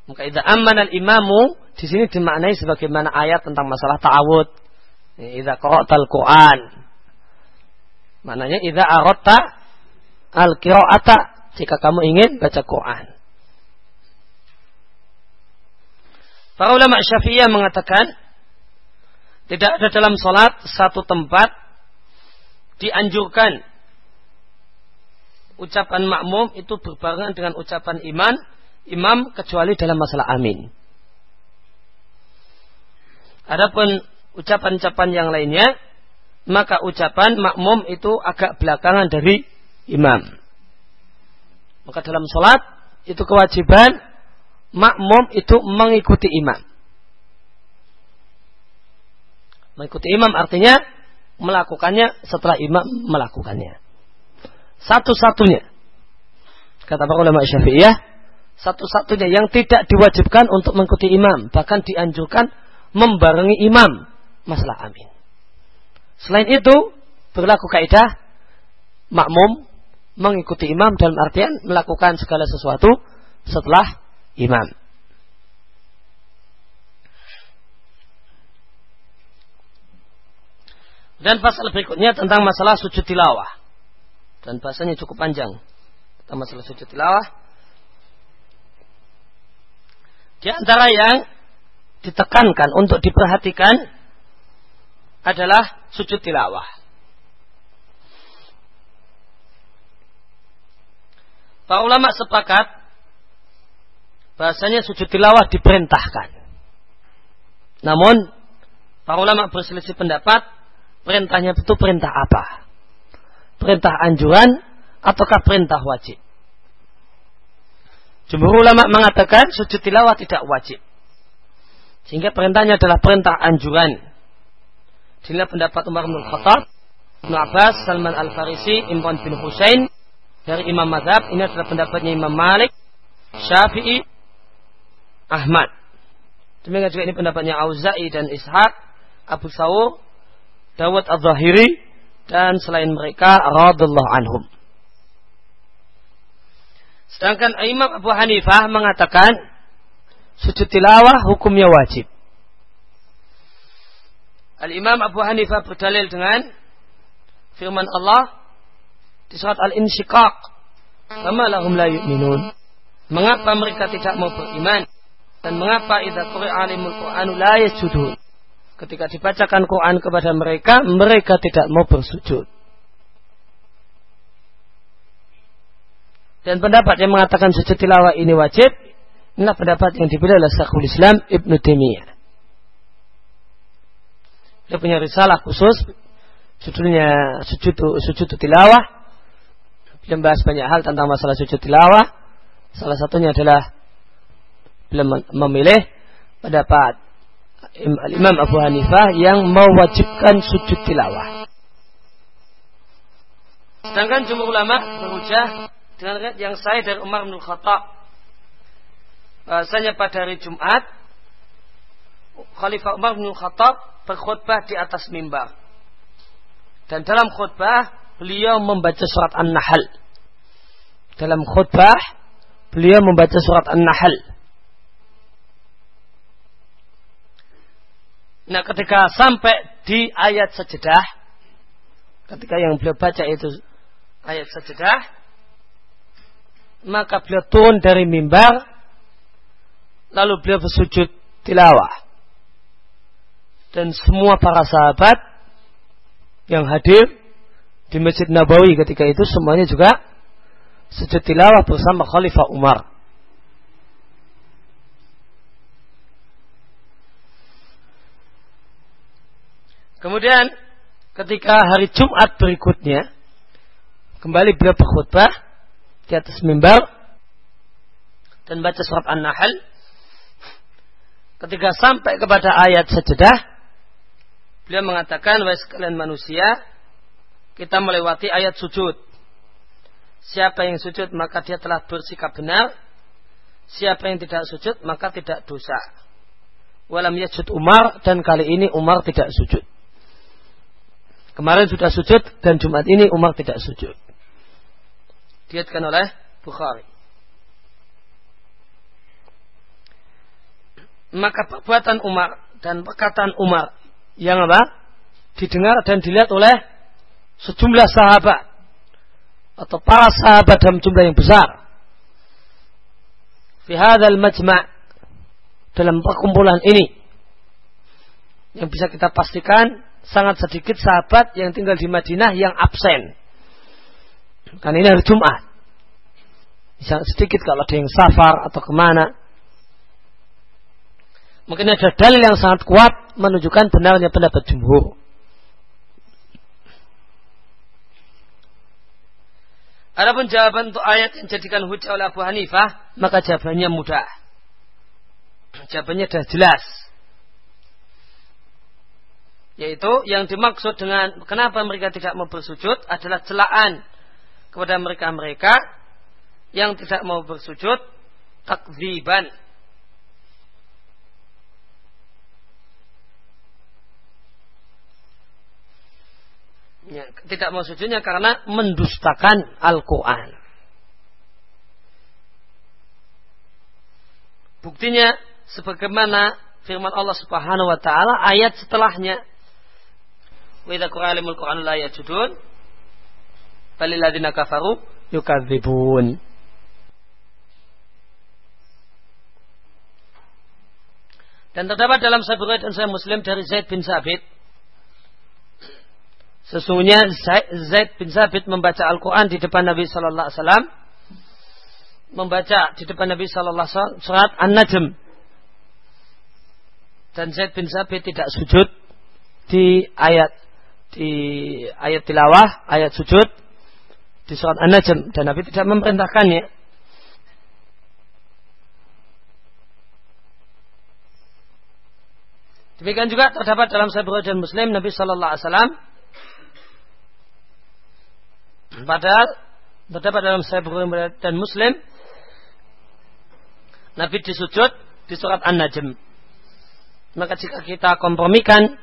Maka idza amana al-imamu di sini dimaknai sebagaimana ayat tentang masalah ta'awud. Idza qara'tal Qur'an. Maknanya idza aratta al-qira'ata jika kamu ingin baca Quran. Para ulama Syafi'iyah mengatakan tidak ada dalam salat satu tempat dianjurkan ucapan makmum itu berbarengan dengan ucapan iman imam kecuali dalam masalah amin. Adapun ucapan-ucapan yang lainnya, maka ucapan makmum itu agak belakangan dari imam. Maka dalam sholat itu kewajiban makmum itu mengikuti imam. Mengikuti imam artinya melakukannya setelah imam melakukannya. Satu-satunya. Kata para ulama syafi'iyah, satu-satunya yang tidak diwajibkan untuk mengikuti imam, bahkan dianjurkan membarengi imam masalah amin. Selain itu, berlaku kaidah makmum mengikuti imam dalam artian melakukan segala sesuatu setelah imam. Dan pasal berikutnya tentang masalah sujud tilawah. Dan bahasanya cukup panjang. Tentang masalah sujud tilawah. Di antara yang ditekankan untuk diperhatikan adalah sujud tilawah. Para ulama sepakat bahasanya sujud tilawah diperintahkan. Namun para ulama berselisih pendapat perintahnya itu perintah apa? Perintah anjuran ataukah perintah wajib? Jumhur ulama mengatakan sujud tilawah tidak wajib. Sehingga perintahnya adalah perintah anjuran. Dilihat pendapat Umar bin Khattab, Ibn Abbas, Salman Al-Farisi, Imran bin Husain, dari Imam Mazhab, ini adalah pendapatnya Imam Malik, Syafi'i, Ahmad. Demikian juga ini pendapatnya Auza'i dan Ishaq, Abu Sawur, Dawud Al-Zahiri dan selain mereka radhiyallahu anhum. Sedangkan Imam Abu Hanifah mengatakan sujud tilawah hukumnya wajib. Al-Imam Abu Hanifah berdalil dengan firman Allah di surat Al-Insyiqaq. Kama lahum la yu'minun. Mengapa mereka tidak mau beriman? Dan mengapa idza quri'a alimul Qur'anu la yasjudun? ketika dibacakan Quran kepada mereka, mereka tidak mau bersujud. Dan pendapat yang mengatakan sujud tilawah ini wajib, inilah pendapat yang dipilih oleh Syekhul Islam Ibn Taimiyah. Dia punya risalah khusus, judulnya sujud sujud tilawah. Dia membahas banyak hal tentang masalah sujud tilawah. Salah satunya adalah beliau memilih pendapat Imam Abu Hanifah yang mewajibkan sujud tilawah. Sedangkan jumhur ulama berhujah dengan yang saya dari Umar bin Khattab. Bahasanya pada hari Jumat Khalifah Umar bin Khattab berkhutbah di atas mimbar. Dan dalam khutbah beliau membaca surat An-Nahl. Dalam khutbah beliau membaca surat An-Nahl. Nah ketika sampai di ayat sejedah, ketika yang beliau baca itu ayat sejedah, maka beliau turun dari mimbar, lalu beliau bersujud tilawah. Dan semua para sahabat yang hadir di Masjid Nabawi ketika itu semuanya juga sujud tilawah bersama Khalifah Umar. Kemudian ketika hari Jumat berikutnya kembali beliau berkhutbah di atas mimbar dan baca surat An-Nahl. Ketika sampai kepada ayat sejedah, beliau mengatakan, wahai sekalian manusia, kita melewati ayat sujud. Siapa yang sujud maka dia telah bersikap benar. Siapa yang tidak sujud maka tidak dosa. Walam yajud Umar dan kali ini Umar tidak sujud. Kemarin sudah sujud dan Jumat ini Umar tidak sujud. Diatkan oleh Bukhari. Maka perbuatan Umar dan perkataan Umar yang apa? Didengar dan dilihat oleh sejumlah sahabat atau para sahabat dalam jumlah yang besar. Fi hadzal majma' dalam perkumpulan ini yang bisa kita pastikan sangat sedikit sahabat yang tinggal di Madinah yang absen. Kan ini hari Jumat. Sangat sedikit kalau ada yang safar atau ke mana. Mungkin ada dalil yang sangat kuat menunjukkan benarnya pendapat jumhur. Adapun jawaban untuk ayat yang jadikan hujah oleh Abu Hanifah, maka jawabannya mudah. Jawabannya sudah jelas. Yaitu yang dimaksud dengan kenapa mereka tidak mau bersujud adalah celaan kepada mereka-mereka yang tidak mau bersujud takziban. Ya, tidak mau sujudnya karena mendustakan Al-Quran. Buktinya sebagaimana firman Allah Subhanahu wa taala ayat setelahnya. Wa idza Qur'an la yajudun balil ladzina kafaru yukadzibun. Dan terdapat dalam Sahih dan Sahih Muslim dari Zaid bin Sabit Sesungguhnya Zaid bin Sabit membaca Al-Quran di depan Nabi Sallallahu Alaihi Wasallam, membaca di depan Nabi Sallallahu Alaihi Wasallam surat An-Najm. Dan Zaid bin Sabit tidak sujud di ayat di ayat tilawah, ayat sujud di surat An-Najm dan Nabi tidak memerintahkannya. Demikian juga terdapat dalam Sahih dan Muslim Nabi Sallallahu Alaihi Wasallam Padahal terdapat dalam Sahih Bukhari dan Muslim Nabi disujud di surat An-Najm. Maka jika kita kompromikan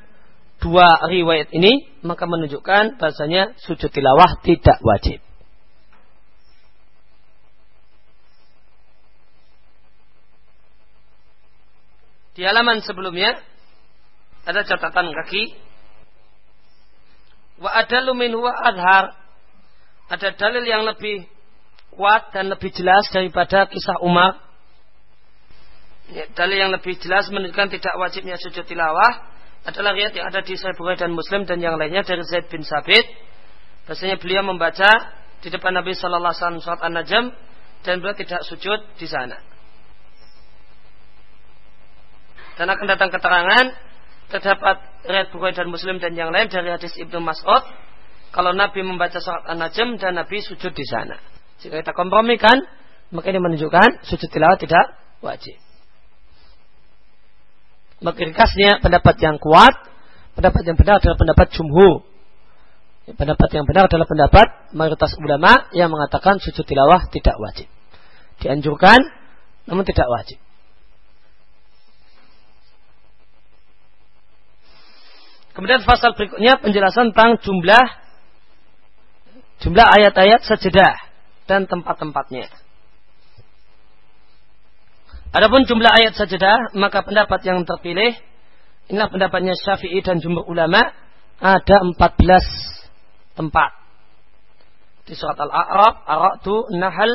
dua riwayat ini, maka menunjukkan bahasanya sujud tilawah tidak wajib. Di halaman sebelumnya ada catatan kaki. Wa adalu min wa adhar ada dalil yang lebih kuat dan lebih jelas daripada kisah Umar. Ya, dalil yang lebih jelas menunjukkan tidak wajibnya sujud tilawah adalah riat yang ada di Sahih Bukhari dan Muslim dan yang lainnya dari Zaid bin Sabit. Bahasanya beliau membaca di depan Nabi Sallallahu Alaihi Wasallam surat An-Najm dan beliau tidak sujud di sana. Dan akan datang keterangan terdapat riat Bukhari dan Muslim dan yang lain dari hadis Ibnu Mas'ud kalau Nabi membaca surat An-Najm dan Nabi sujud di sana. Jika kita kompromikan, maka ini menunjukkan sujud tilawah tidak wajib. Maka pendapat yang kuat, pendapat yang benar adalah pendapat jumhur. Pendapat yang benar adalah pendapat mayoritas ulama yang mengatakan sujud tilawah tidak wajib. Dianjurkan, namun tidak wajib. Kemudian pasal berikutnya penjelasan tentang jumlah jumlah ayat-ayat sejedah dan tempat-tempatnya. Adapun jumlah ayat sajadah, maka pendapat yang terpilih inilah pendapatnya Syafi'i dan jumhur ulama ada 14 tempat. Di surat Al-A'raf, Ar-Ra'du, Nahl,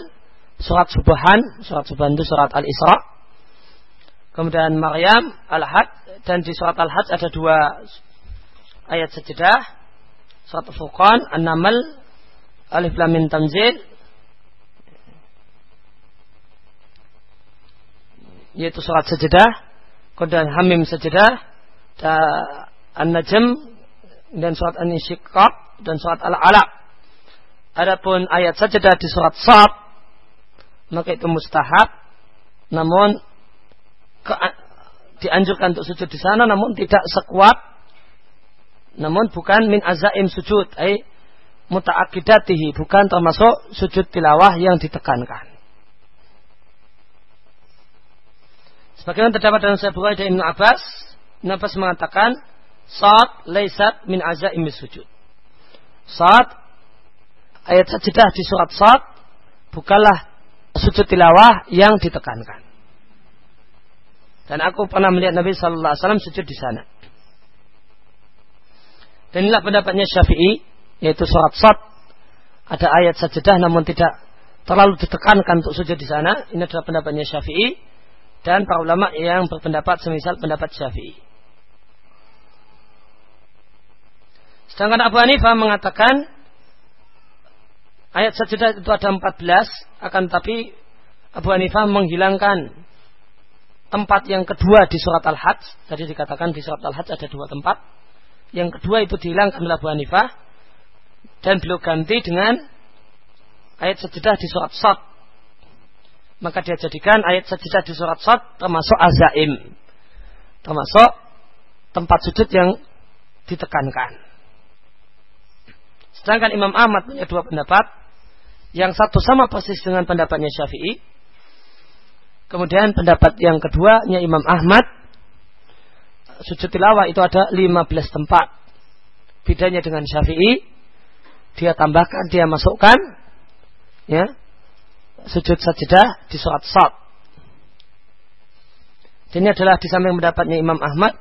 surat Subhan, surat Subhan itu surat Al-Isra. Kemudian Maryam, Al-Had dan di surat Al-Had ada dua ayat sajadah. Surat Al-Furqan, An-Naml Alif Lam Mim Tanzil yaitu surat sejadah, kemudian Hamim sejadah, An-Najm dan surat An-Insyiqaq dan surat Al-Alaq. Adapun ayat sejadah di surat Sab maka itu mustahab namun ke, dianjurkan untuk sujud di sana namun tidak sekuat namun bukan min azaim sujud ay muta'akidatihi bukan termasuk sujud tilawah yang ditekankan. Sebagaimana terdapat dalam Sahih Bukhari dari Ibnu Abbas, Ibnu Abbas mengatakan, "Saat laisat min azaimis sujud." Saat ayat sajadah di surat Saat bukanlah sujud tilawah yang ditekankan. Dan aku pernah melihat Nabi Sallallahu Alaihi Wasallam sujud di sana. Dan inilah pendapatnya Syafi'i yaitu surat Sad ada ayat sajadah namun tidak terlalu ditekankan untuk sujud di sana. Ini adalah pendapatnya Syafi'i dan para ulama yang berpendapat semisal pendapat Syafi'i. Sedangkan Abu Hanifah mengatakan ayat sajadah itu ada 14 akan tapi Abu Hanifah menghilangkan tempat yang kedua di surat Al-Hajj. Tadi dikatakan di surat Al-Hajj ada dua tempat. Yang kedua itu dihilangkan oleh Abu Hanifah dan beliau ganti dengan ayat sejadah di surat Sad. Maka dia jadikan ayat sejadah di surat Sad termasuk azaim. Termasuk tempat sujud yang ditekankan. Sedangkan Imam Ahmad punya dua pendapat. Yang satu sama persis dengan pendapatnya Syafi'i. Kemudian pendapat yang keduanya Imam Ahmad. Sujud tilawah itu ada 15 tempat. Bedanya dengan Syafi'i dia tambahkan, dia masukkan ya sujud sajadah di surat. Dan ini adalah di samping pendapatnya Imam Ahmad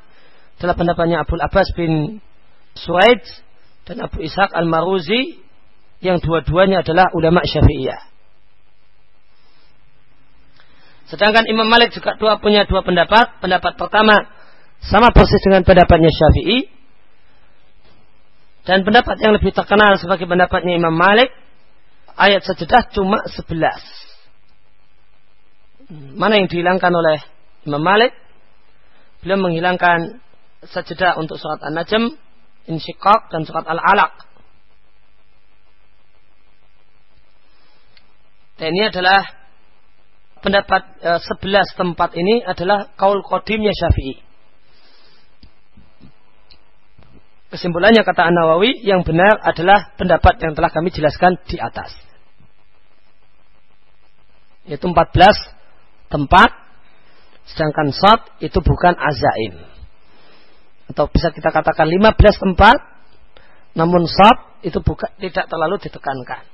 adalah pendapatnya Abu Abbas bin Suaid dan Abu Ishaq Al-Maruzi yang dua-duanya adalah ulama Syafi'iyah. Sedangkan Imam Malik juga dua punya dua pendapat. Pendapat pertama sama persis dengan pendapatnya Syafi'i. Dan pendapat yang lebih terkenal sebagai pendapatnya Imam Malik, ayat sajadah cuma sebelas. Mana yang dihilangkan oleh Imam Malik? Beliau menghilangkan sajadah untuk surat An-Najm, Insyiqaq dan surat Al-Alaq. Dan ini adalah pendapat e, sebelas tempat ini adalah kaul kodimnya Syafi'i. Kesimpulannya kata An-Nawawi yang benar adalah pendapat yang telah kami jelaskan di atas. Yaitu 14 tempat sedangkan sot itu bukan azaim. Atau bisa kita katakan 15 tempat namun sot itu bukan tidak terlalu ditekankan.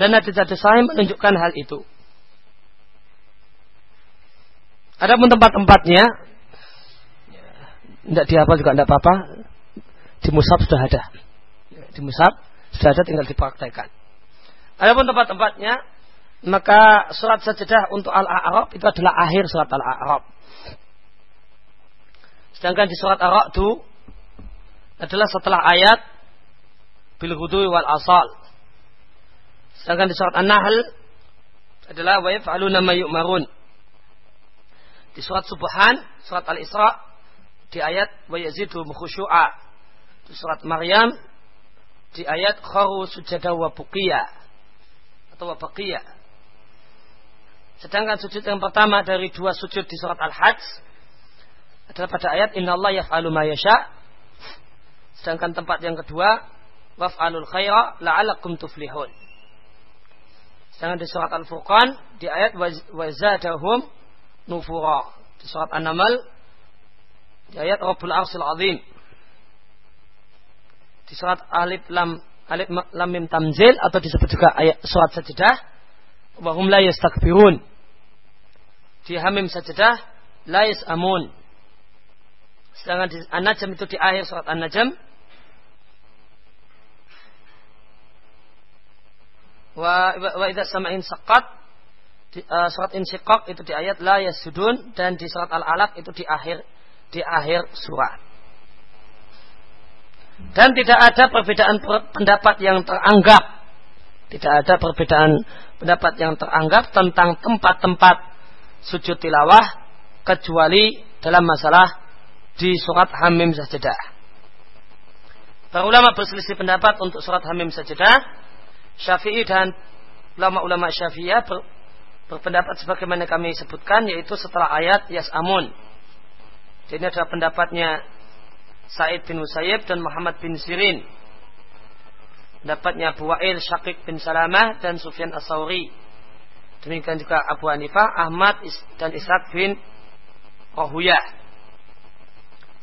Dan hadis-hadis sahih menunjukkan hal itu. Adapun tempat-tempatnya tidak dihafal juga tidak apa-apa. Di musab sudah ada. Di musab sudah ada tinggal dipraktekkan. Adapun tempat-tempatnya maka surat sajadah untuk Al-A'raf itu adalah akhir surat Al-A'raf. Sedangkan di surat Ar-Ra'du adalah setelah ayat bil wal asal. Sedangkan di surat An-Nahl adalah wa yaf'aluna ma yu'marun. Di surat Subhan, surat Al-Isra, di ayat wa yazidu khusyu'a. Surat Maryam, di ayat kharu sujada wa buqiya atau wa baqiya. Sedangkan sujud yang pertama dari dua sujud di surat Al-Hajj adalah pada ayat Inna Allah yaf'alu ma yasha. Sedangkan tempat yang kedua waf'alul khaira la'alakum tuflihun. Sedangkan di surat Al-Furqan di ayat wazadahum nufura. Di surat An-Naml di ayat Rabbul Arsil Azim. Di surat Alif Lam Alif Lam Mim Tamzil atau disebut juga ayat surat Sajdah wa hum la yastakbirun. Di Hamim Sajdah la yasamun. Sedangkan di An-Najm itu di akhir surat An-Najm wa wa idza sama'in saqat di, uh, surat Insyiqaq itu di ayat la yasudun dan di surat Al-Alaq itu di akhir di akhir surat. Dan tidak ada perbedaan pendapat yang teranggap. Tidak ada perbedaan pendapat yang teranggap tentang tempat-tempat sujud tilawah kecuali dalam masalah di surat Hamim sajadah. Para ulama berselisih pendapat untuk surat Hamim sajadah. Syafi'i dan ulama-ulama Syafi'iyah berpendapat sebagaimana kami sebutkan yaitu setelah ayat Yas'amun. Jadi ini adalah pendapatnya Said bin Musayyib dan Muhammad bin Sirin. Pendapatnya Abu Wa'il, Syakik bin Salamah dan Sufyan As-Sawri. Demikian juga Abu Hanifah, Ahmad dan Ishaq bin Rohuyah.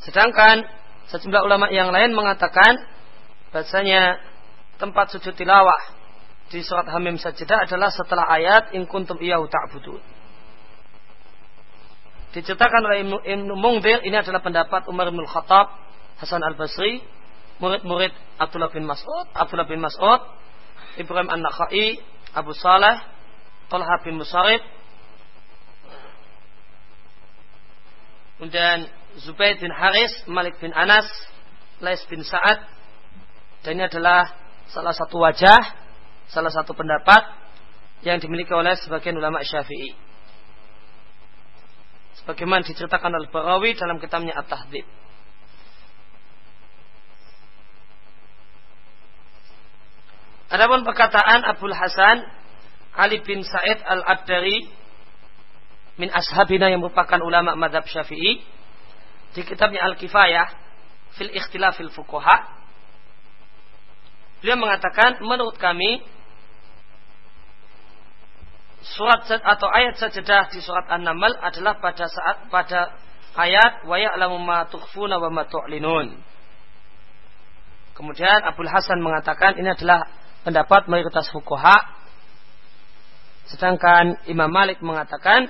Sedangkan sejumlah ulama yang lain mengatakan bahasanya tempat sujud tilawah di surat Hamim Sajadah adalah setelah ayat in kuntum iyahu ta'budun. Diceritakan oleh Ibnu Mungdir ini adalah pendapat Umar bin Khattab, Hasan Al-Basri, murid-murid Abdullah bin Mas'ud, Abdullah bin Mas'ud, Ibrahim An-Nakhai, Abu Saleh, Talha bin Musarib, kemudian Zubaid bin Haris, Malik bin Anas, Lais bin Sa'ad, dan ini adalah salah satu wajah salah satu pendapat yang dimiliki oleh sebagian ulama Syafi'i. Sebagaimana diceritakan oleh Barawi dalam kitabnya At-Tahdhib. Adapun perkataan Abdul Hasan Ali bin Said Al-Abdari min ashabina yang merupakan ulama madhab Syafi'i di kitabnya Al-Kifayah fil ikhtilafil fuqaha beliau mengatakan menurut kami surat atau ayat sajadah di surat An-Naml adalah pada saat pada ayat wa ya'lamu ma tukhfuna wa ma tu'linun. Kemudian Abdul Hasan mengatakan ini adalah pendapat mayoritas fukoha. Sedangkan Imam Malik mengatakan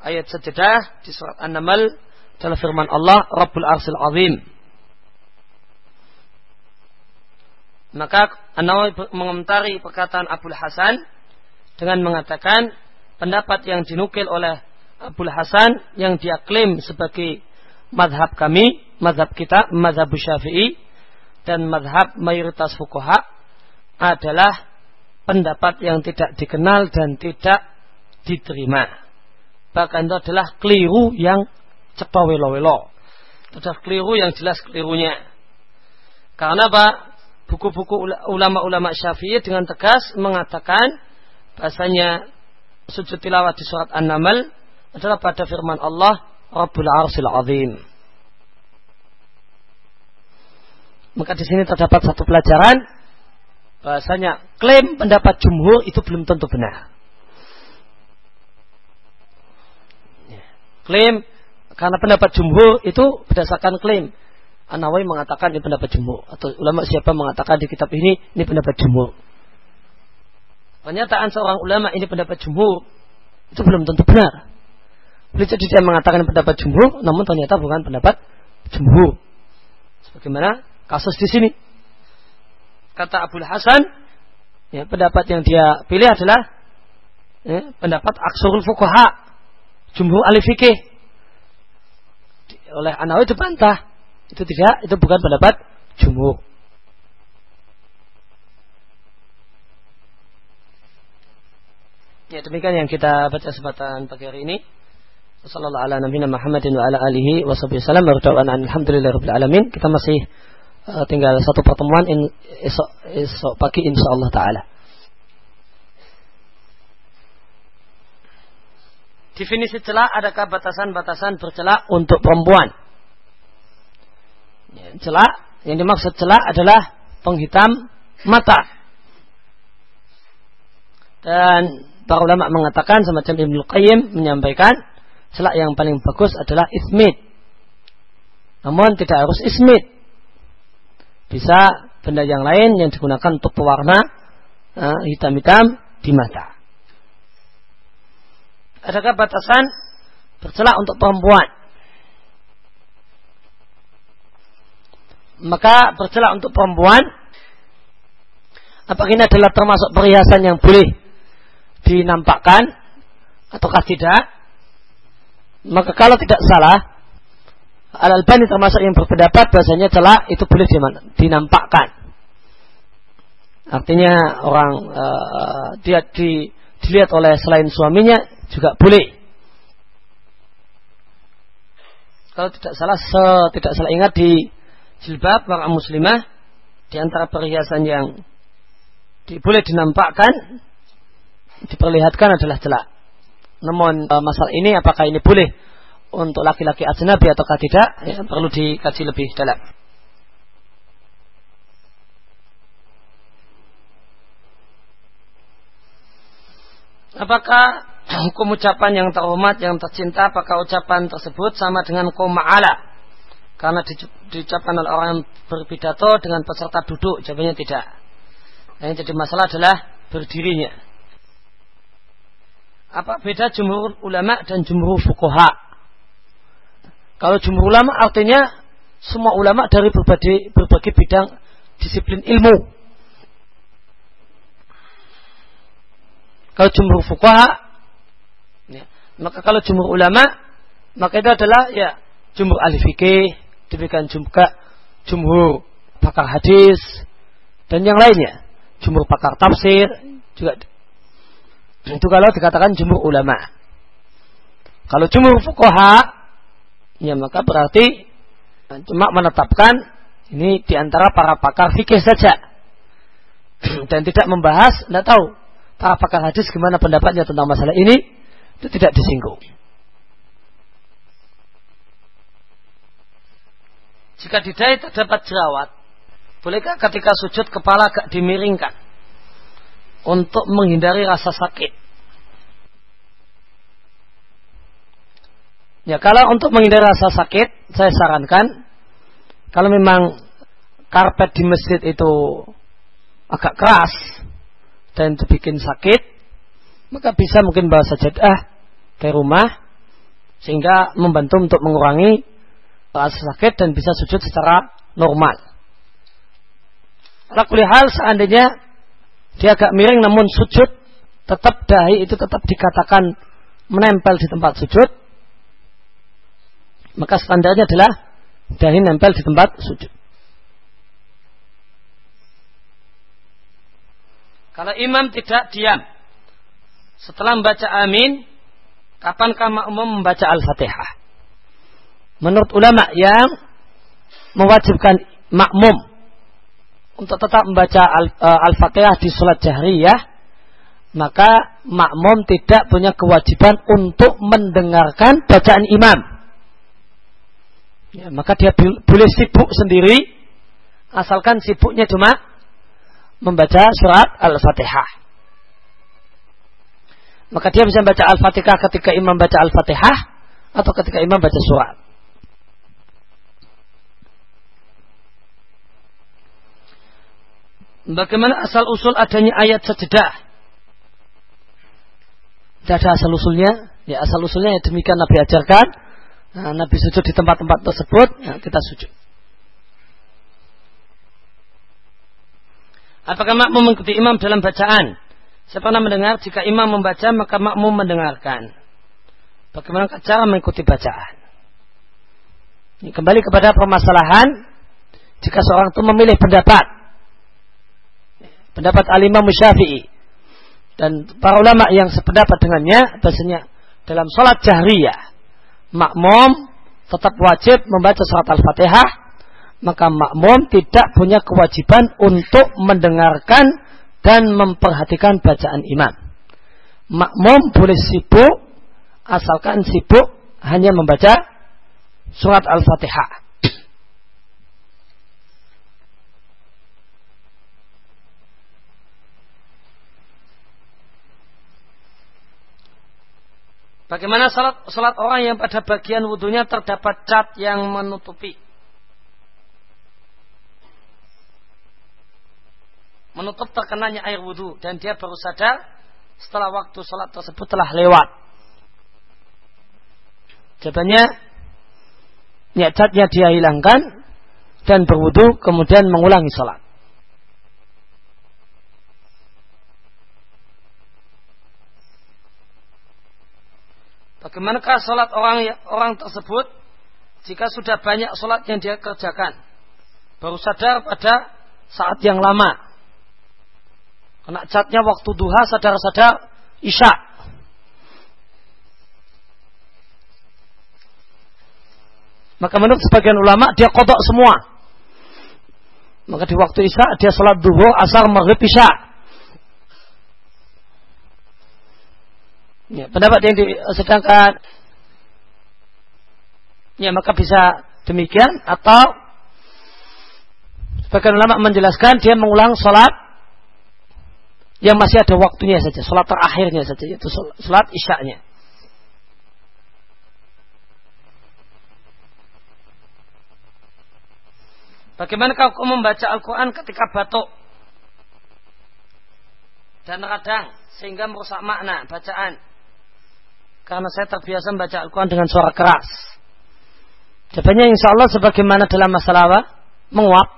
ayat sejadah di surat An-Naml adalah firman Allah Rabbul Arsil Azim. Maka An-Nawawi mengomentari perkataan Abdul Hasan dengan mengatakan pendapat yang dinukil oleh Abdul Hasan yang dia klaim sebagai madhab kami, madhab kita, madhab syafi'i dan madhab mayoritas fukoha adalah pendapat yang tidak dikenal dan tidak diterima. Bahkan itu adalah keliru yang cepa welo-welo. Itu adalah keliru yang jelas kelirunya. Karena apa? Buku-buku ulama-ulama syafi'i dengan tegas mengatakan bahasanya sujud tilawat di surat An-Naml adalah pada firman Allah Rabbul Arsil Azim. Maka di sini terdapat satu pelajaran bahasanya klaim pendapat jumhur itu belum tentu benar. Ya. Klaim karena pendapat jumhur itu berdasarkan klaim. Anawi mengatakan ini pendapat jumhur atau ulama siapa mengatakan di kitab ini ini pendapat jumhur. Pernyataan seorang ulama ini pendapat jumhur itu belum tentu benar. Boleh jadi dia mengatakan pendapat jumhur, namun ternyata bukan pendapat jumhur. Sebagaimana kasus di sini. Kata Abu Hasan, ya, pendapat yang dia pilih adalah ya, pendapat aksurul fukaha, jumhur ahli fikih. Oleh Anawi dibantah. Itu tidak, itu bukan pendapat jumhur. Ya demikian yang kita baca kesempatan pagi hari ini. Wassalamualaikum ala nabiyina Muhammadin wa ala alihi wa. Alhamdulillahirabbil alamin. Kita masih uh, tinggal satu pertemuan in, esok esok pagi insya Allah taala. Definisi celah adakah batasan-batasan bercelah untuk perempuan? Ya, celah yang dimaksud celah adalah penghitam mata. Dan para ulama mengatakan semacam Ibnu Qayyim menyampaikan celak yang paling bagus adalah ismit. Namun tidak harus ismit. Bisa benda yang lain yang digunakan untuk pewarna eh, hitam-hitam di mata. Adakah batasan bercelak untuk perempuan? Maka bercelak untuk perempuan apakah ini adalah termasuk perhiasan yang boleh dinampakkan ataukah tidak? Maka kalau tidak salah, Al-Albani termasuk yang berpendapat bahasanya celak itu boleh dinampakkan. Artinya orang uh, dia di, dilihat oleh selain suaminya juga boleh. Kalau tidak salah, se, tidak salah ingat di jilbab para muslimah di antara perhiasan yang di, boleh dinampakkan diperlihatkan adalah celak. Namun e, masalah ini apakah ini boleh untuk laki-laki ajnabi ataukah tidak ya, perlu dikaji lebih dalam. Apakah hukum ucapan yang terhormat, yang tercinta, apakah ucapan tersebut sama dengan koma'ala? Karena diucapkan oleh orang yang berpidato dengan peserta duduk, jawabannya tidak. Yang jadi masalah adalah berdirinya. Apa beda jumhur ulama dan jumhur fukoha? Kalau jumhur ulama artinya semua ulama dari berbagai, berbagai bidang disiplin ilmu. Kalau jumhur fukoha, ya, maka kalau jumhur ulama, maka itu adalah ya jumhur ahli fikih, demikian juga jumhur pakar hadis dan yang lainnya, jumhur pakar tafsir juga itu kalau dikatakan jumhur ulama. Kalau jumhur fukoha, ya maka berarti cuma menetapkan ini di antara para pakar fikih saja. Dan tidak membahas, tidak tahu para pakar hadis gimana pendapatnya tentang masalah ini, itu tidak disinggung. Jika di dahi terdapat jerawat, bolehkah ketika sujud kepala agak dimiringkan? untuk menghindari rasa sakit. Ya, kalau untuk menghindari rasa sakit, saya sarankan kalau memang karpet di masjid itu agak keras dan itu bikin sakit, maka bisa mungkin bawa sajadah ke rumah sehingga membantu untuk mengurangi rasa sakit dan bisa sujud secara normal. Ala hal seandainya dia agak miring namun sujud tetap dahi itu tetap dikatakan menempel di tempat sujud maka standarnya adalah dahi nempel di tempat sujud. Kalau imam tidak diam setelah membaca amin, kapankah makmum membaca Al-Fatihah? Menurut ulama yang mewajibkan makmum untuk tetap membaca eh, Al-Fatihah di sholat jahriyah, maka makmum tidak punya kewajiban untuk mendengarkan bacaan imam. Ya, maka dia boleh sibuk sendiri, asalkan sibuknya cuma membaca surat Al-Fatihah. Maka dia bisa membaca Al-Fatihah ketika imam baca Al-Fatihah atau ketika imam baca surat. Bagaimana asal usul adanya ayat sejedah? Tidak ada asal usulnya. Ya asal usulnya ya demikian Nabi ajarkan. Nah, Nabi sujud di tempat-tempat tersebut, ya, kita sujud. Apakah makmum mengikuti imam dalam bacaan? Saya pernah mendengar jika imam membaca maka makmum mendengarkan. Bagaimana cara mengikuti bacaan? Ini kembali kepada permasalahan jika seorang itu memilih pendapat pendapat alimah musyafi'i dan para ulama yang sependapat dengannya bahasanya dalam sholat jahriyah makmum tetap wajib membaca surat al-fatihah maka makmum tidak punya kewajiban untuk mendengarkan dan memperhatikan bacaan imam. Makmum boleh sibuk asalkan sibuk hanya membaca surat al-fatihah Bagaimana salat, salat orang yang pada bagian wudhunya terdapat cat yang menutupi? Menutup terkenanya air wudhu dan dia baru sadar setelah waktu salat tersebut telah lewat. Jawabannya, ya catnya dia hilangkan dan berwudhu kemudian mengulangi salat. Bagaimanakah sholat orang orang tersebut jika sudah banyak sholat yang dia kerjakan? Baru sadar pada saat yang lama. Kena catnya waktu duha sadar-sadar isya. Maka menurut sebagian ulama dia kodok semua. Maka di waktu isya dia sholat duhur, asar, maghrib, isya. Ya, pendapat yang sedangkan ya maka bisa demikian atau sebagian ulama menjelaskan dia mengulang sholat yang masih ada waktunya saja, sholat terakhirnya saja, yaitu sholat isyaknya. Bagaimana kau membaca Al-Quran ketika batuk dan radang sehingga merusak makna bacaan? Karena saya terbiasa membaca Al-Quran dengan suara keras. Jawabannya insya Allah sebagaimana dalam masalah apa? Menguap.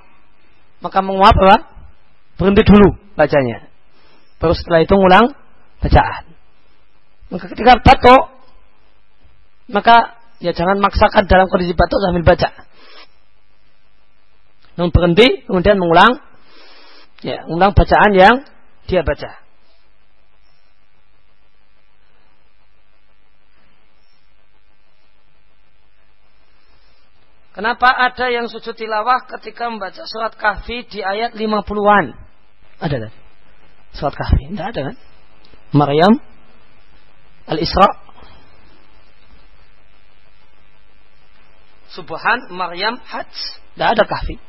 Maka menguap apa? Berhenti dulu bacanya. Baru setelah itu ngulang bacaan. Maka ketika batuk, maka ya jangan maksakan dalam kondisi batuk sambil baca. Namun berhenti, kemudian mengulang, ya, mengulang bacaan yang dia baca. Kenapa ada yang sujud tilawah ketika membaca surat kahfi di ayat 50-an? Ada kan? Surat kahfi. Tidak ada kan? Maryam. Al-Isra. Subhan, Maryam, Hajj. Tidak ada kahfi.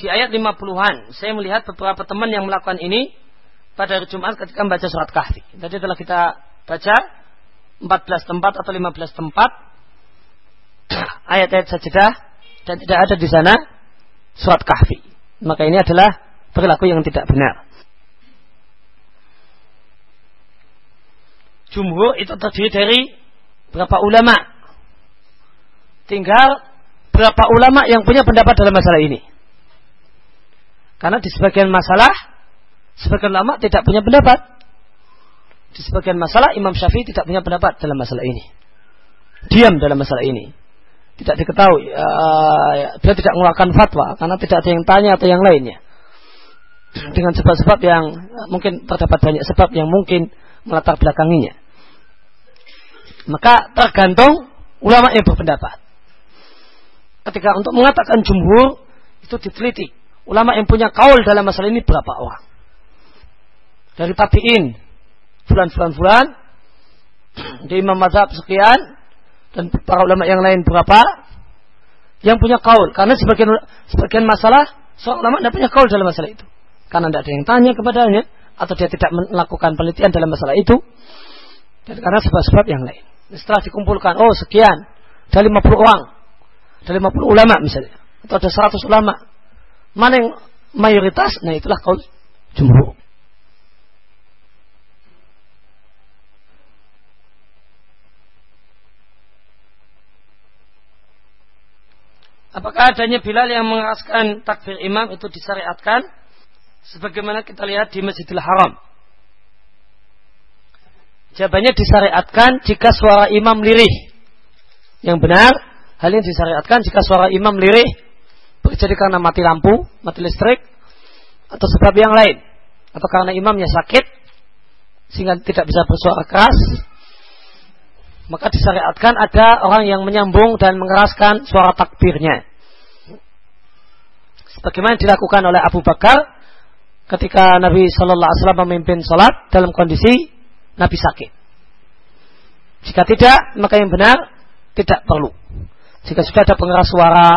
Di ayat 50-an, saya melihat beberapa teman yang melakukan ini pada hari Jumat ketika membaca surat kahfi. Tadi telah kita baca 14 tempat atau 15 tempat ayat-ayat sajadah dan tidak ada di sana surat kahfi. Maka ini adalah perilaku yang tidak benar. Jumhur itu terdiri dari berapa ulama. Tinggal berapa ulama yang punya pendapat dalam masalah ini. Karena di sebagian masalah, sebagian ulama tidak punya pendapat. Di sebagian masalah Imam Syafi'i tidak punya pendapat dalam masalah ini. Diam dalam masalah ini. Tidak diketahui. Uh, dia tidak mengeluarkan fatwa karena tidak ada yang tanya atau yang lainnya. Dengan sebab-sebab yang mungkin terdapat banyak sebab yang mungkin melatar belakanginya. Maka tergantung ulama yang berpendapat. Ketika untuk mengatakan jumhur itu diteliti. Ulama yang punya kaul dalam masalah ini berapa orang? Dari tabi'in, fulan-fulan-fulan, di imam mazhab sekian, dan para ulama yang lain berapa? Yang punya kaul. Karena sebagian sebagian masalah, seorang ulama tidak punya kaul dalam masalah itu. Karena tidak ada yang tanya kepadanya, atau dia tidak melakukan penelitian dalam masalah itu, dan karena sebab-sebab yang lain. Setelah dikumpulkan, oh sekian, dari 50 orang, dari 50 ulama misalnya, atau ada 100 ulama, mana yang mayoritas? Nah itulah kaul jumhur. Apakah adanya Bilal yang mengeraskan takbir imam itu disyariatkan? Sebagaimana kita lihat di Masjidil Haram. Jawabannya disyariatkan jika suara imam lirih. Yang benar, hal ini disyariatkan jika suara imam lirih terjadi karena mati lampu, mati listrik, atau sebab yang lain. Atau karena imamnya sakit, sehingga tidak bisa bersuara keras, maka disyariatkan ada orang yang menyambung dan mengeraskan suara takbirnya. Sebagaimana dilakukan oleh Abu Bakar ketika Nabi Shallallahu Alaihi Wasallam memimpin sholat dalam kondisi Nabi sakit. Jika tidak, maka yang benar tidak perlu. Jika sudah ada pengeras suara,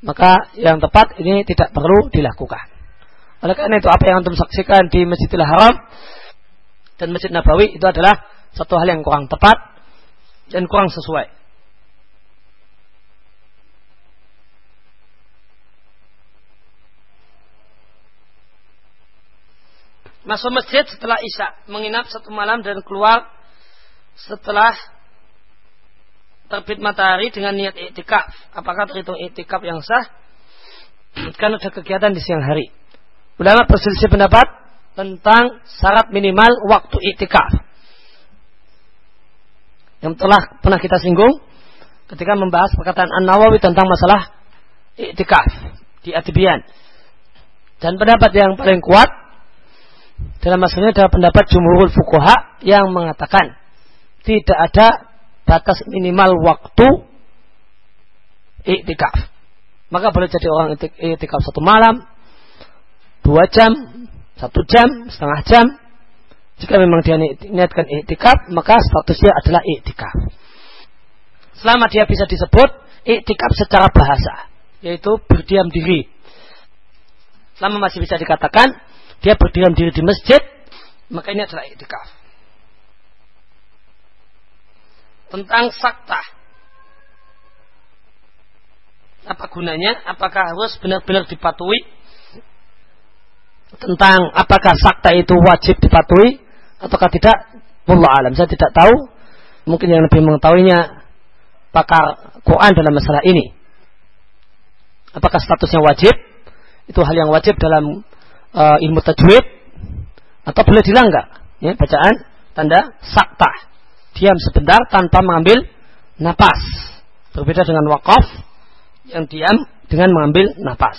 maka yang tepat ini tidak perlu dilakukan. Oleh karena itu apa yang antum saksikan di Masjidil Haram dan Masjid Nabawi itu adalah satu hal yang kurang tepat dan kurang sesuai. Masuk masjid setelah isya, menginap satu malam dan keluar setelah terbit matahari dengan niat iktikaf. Apakah terhitung iktikaf yang sah? Kan ada kegiatan di siang hari. Ulama berselisih pendapat tentang syarat minimal waktu iktikaf. Yang telah pernah kita singgung ketika membahas perkataan An-Nawawi tentang masalah iktikaf di Atibian. Dan pendapat yang paling kuat dalam masalah ini adalah pendapat jumhurul fukuha yang mengatakan tidak ada batas minimal waktu iktikaf. Maka boleh jadi orang iktikaf satu malam, dua jam, satu jam, setengah jam. Jika memang dia niatkan iktikaf, maka statusnya adalah iktikaf. Selama dia bisa disebut iktikaf secara bahasa, yaitu berdiam diri. Selama masih bisa dikatakan dia berdiam diri di masjid, maka ini adalah iktikaf. Tentang sakta. Apa gunanya? Apakah harus benar-benar dipatuhi? Tentang apakah sakta itu wajib dipatuhi ataukah tidak? Wallah alam, saya tidak tahu. Mungkin yang lebih mengetahuinya pakar Quran dalam masalah ini. Apakah statusnya wajib? Itu hal yang wajib dalam uh, ilmu tajwid atau boleh dilanggar ya bacaan tanda sakta. Diam sebentar tanpa mengambil napas. Berbeda dengan wakaf yang diam dengan mengambil napas.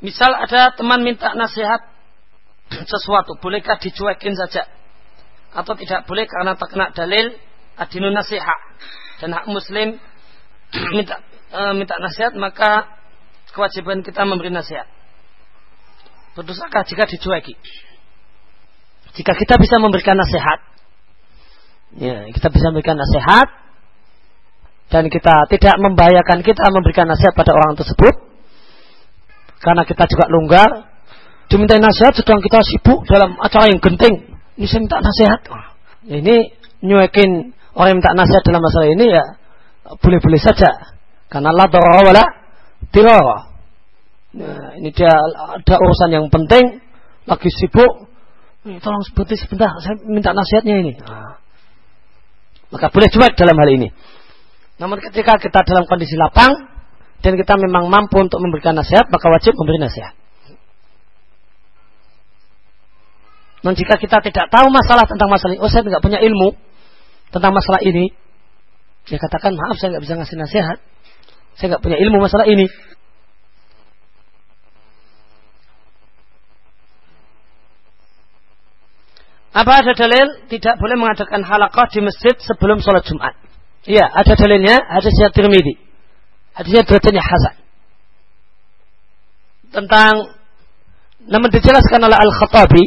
Misal ada teman minta nasihat sesuatu bolehkah dicuekin saja? Atau tidak boleh karena terkena dalil adinun nasihat. Dan hak muslim minta e, minta nasihat maka kewajiban kita memberi nasihat. Berdosakah jika dicueki? Jika kita bisa memberikan nasihat, ya, kita bisa memberikan nasihat dan kita tidak membahayakan kita memberikan nasihat pada orang tersebut karena kita juga longgar diminta nasihat sedang kita sibuk dalam acara yang genting ini saya minta nasihat ini nyuekin orang yang minta nasihat dalam masalah ini ya boleh-boleh saja. Karena Allah wala tirara. Nah, ini dia ada urusan yang penting, lagi sibuk. Tolong sebentar, sebentar, saya minta nasihatnya ini. Nah, maka boleh cuek dalam hal ini. Namun ketika kita dalam kondisi lapang dan kita memang mampu untuk memberikan nasihat, maka wajib memberi nasihat. Dan jika kita tidak tahu masalah tentang masalah ini, oh saya tidak punya ilmu tentang masalah ini, ya katakan maaf saya nggak bisa ngasih nasihat. Saya nggak punya ilmu masalah ini. Apa ada dalil tidak boleh mengadakan halakah di masjid sebelum sholat Jumat? Iya, ada dalilnya, sihat Tirmidzi. Hadisnya derajatnya Hasan. Tentang namun dijelaskan oleh Al-Khattabi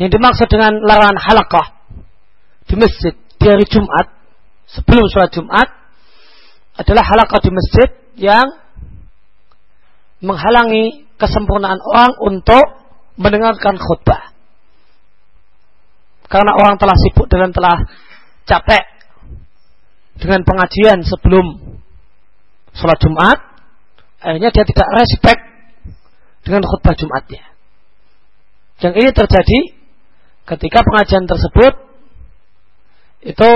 yang dimaksud dengan larangan halakah di masjid di hari Jumat sebelum sholat Jumat adalah halakah di masjid yang menghalangi kesempurnaan orang untuk mendengarkan khutbah. Karena orang telah sibuk dan telah capek dengan pengajian sebelum sholat Jumat, akhirnya dia tidak respect dengan khutbah Jumatnya. Yang ini terjadi ketika pengajian tersebut itu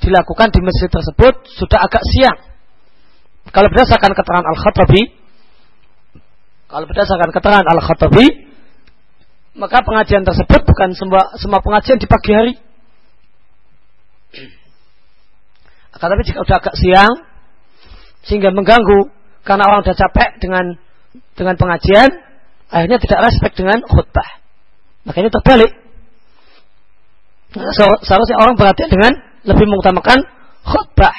dilakukan di masjid tersebut sudah agak siang. Kalau berdasarkan keterangan Al-Khattabi, kalau berdasarkan keterangan Al-Khattabi, maka pengajian tersebut bukan semua, semua pengajian di pagi hari. Akan tapi jika sudah agak siang, sehingga mengganggu karena orang sudah capek dengan dengan pengajian, akhirnya tidak respect dengan khutbah. Makanya terbalik. Nah, seharusnya orang perhatian dengan lebih mengutamakan khutbah.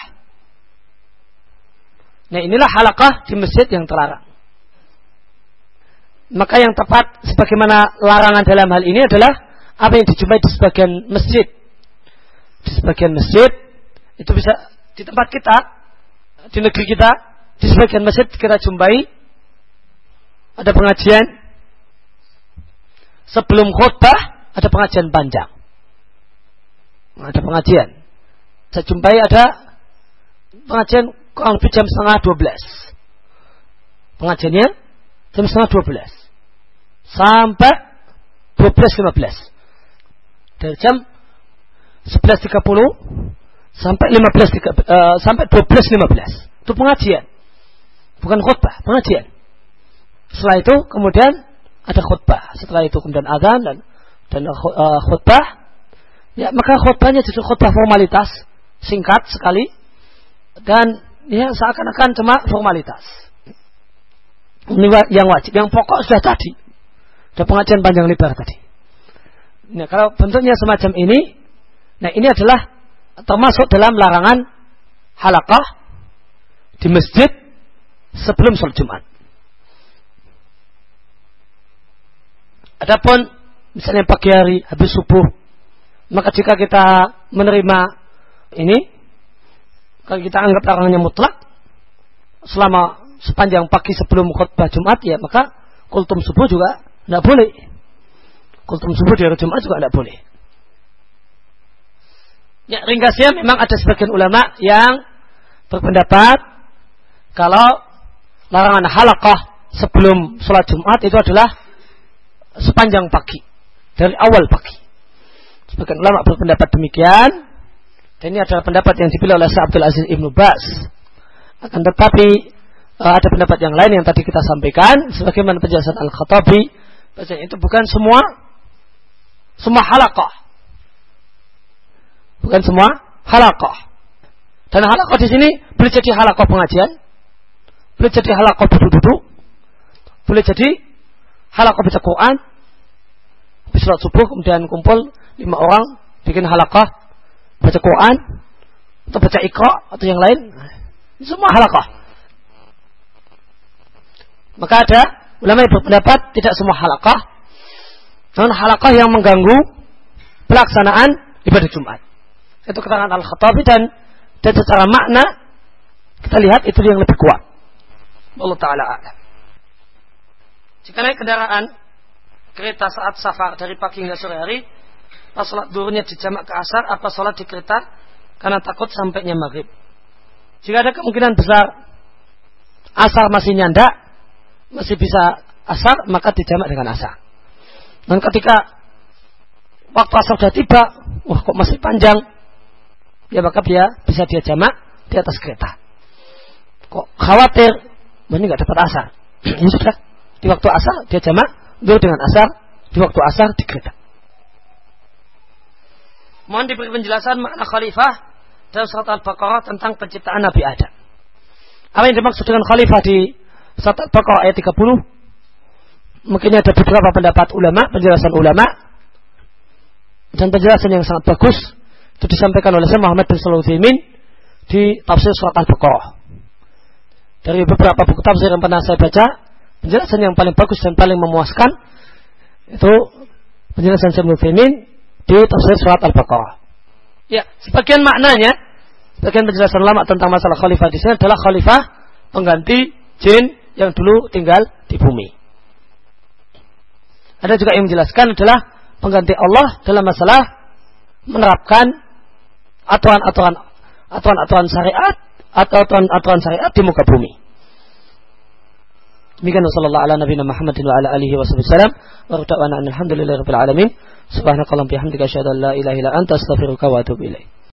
Nah inilah halakah di masjid yang terlarang. Maka yang tepat sebagaimana larangan dalam hal ini adalah apa yang dijumpai di sebagian masjid. Di sebagian masjid itu bisa di tempat kita, di negeri kita, di sebagian masjid kita jumpai ada pengajian sebelum khutbah ada pengajian panjang. Ada pengajian saya jumpai ada pengajian kurang lebih jam setengah dua belas. Pengajiannya jam setengah dua belas sampai dua belas lima belas. Dari jam sebelas tiga puluh sampai lima belas uh, sampai dua belas lima belas. Itu pengajian, bukan khutbah, pengajian. Setelah itu kemudian ada khutbah. Setelah itu kemudian azan dan dan uh, khutbah. Ya maka khutbahnya justru khutbah formalitas singkat sekali dan ya seakan-akan cuma formalitas. Ini yang wajib, yang pokok sudah tadi. Ada pengajian panjang lebar tadi. Nah, kalau bentuknya semacam ini, nah ini adalah termasuk dalam larangan halakah di masjid sebelum sholat Jumat. Adapun misalnya pagi hari habis subuh, maka jika kita menerima ini kalau kita anggap larangannya mutlak selama sepanjang pagi sebelum khutbah Jumat ya maka kultum subuh juga tidak boleh. Kultum subuh di hari Jumat juga tidak boleh. Ya ringkasnya memang ada sebagian ulama yang berpendapat kalau larangan halakah sebelum sholat Jumat itu adalah sepanjang pagi dari awal pagi. Sebagian ulama berpendapat demikian dan ini adalah pendapat yang dipilih oleh Abdul Aziz Ibnu Bas. Akan tetapi uh, ada pendapat yang lain yang tadi kita sampaikan sebagaimana penjelasan Al-Khattabi bahwa itu bukan semua semua halakah. Bukan semua halakah. Dan halakah di sini boleh jadi halakah pengajian, boleh jadi halakah duduk-duduk, boleh jadi halakah baca Quran, habis subuh kemudian kumpul lima orang bikin halakah baca Quran atau baca Iqra atau yang lain semua halakah maka ada ulama yang berpendapat tidak semua halakah namun halakah yang mengganggu pelaksanaan ibadah Jumat. Itu keterangan Al-Khattabi dan dan secara makna kita lihat itu yang lebih kuat. Allah Ta'ala jika naik kendaraan kereta saat safar dari pagi hingga sore hari pas sholat duhurnya dijamak ke asar apa sholat di kereta karena takut sampainya maghrib. Jika ada kemungkinan besar asar masih nyanda, masih bisa asar, maka dijamak dengan asar. Dan ketika waktu asar sudah tiba, wah kok masih panjang, ya maka dia bisa dia jamak di atas kereta. Kok khawatir, ini nggak dapat asar. ini sudah di waktu asar dia jamak, dulu dengan asar, di waktu asar di kereta. Mohon diberi penjelasan makna khalifah dalam surat Al-Baqarah tentang penciptaan Nabi Adam. Apa yang dimaksud dengan khalifah di surat Al-Baqarah ayat 30? Mungkin ada beberapa pendapat ulama, penjelasan ulama dan penjelasan yang sangat bagus itu disampaikan oleh Syekh Muhammad bin Sulaiman di tafsir surat Al-Baqarah. Dari beberapa buku tafsir yang pernah saya baca, penjelasan yang paling bagus dan paling memuaskan itu penjelasan Syekh Muhammad di tafsir surat Al-Baqarah. Ya, sebagian maknanya, sebagian penjelasan lama tentang masalah khalifah di sini adalah khalifah pengganti jin yang dulu tinggal di bumi. Ada juga yang menjelaskan adalah pengganti Allah dalam masalah menerapkan aturan-aturan aturan-aturan syariat atau aturan-aturan syariat di muka bumi. Demikian sallallahu ala nabiyina Muhammadin wa ala alihi wa sallam. Wa alhamdulillahi rabbil alamin. Subhanakallah bihamdika asyhadu an la ilaha illa anta astaghfiruka wa atubu ilaik.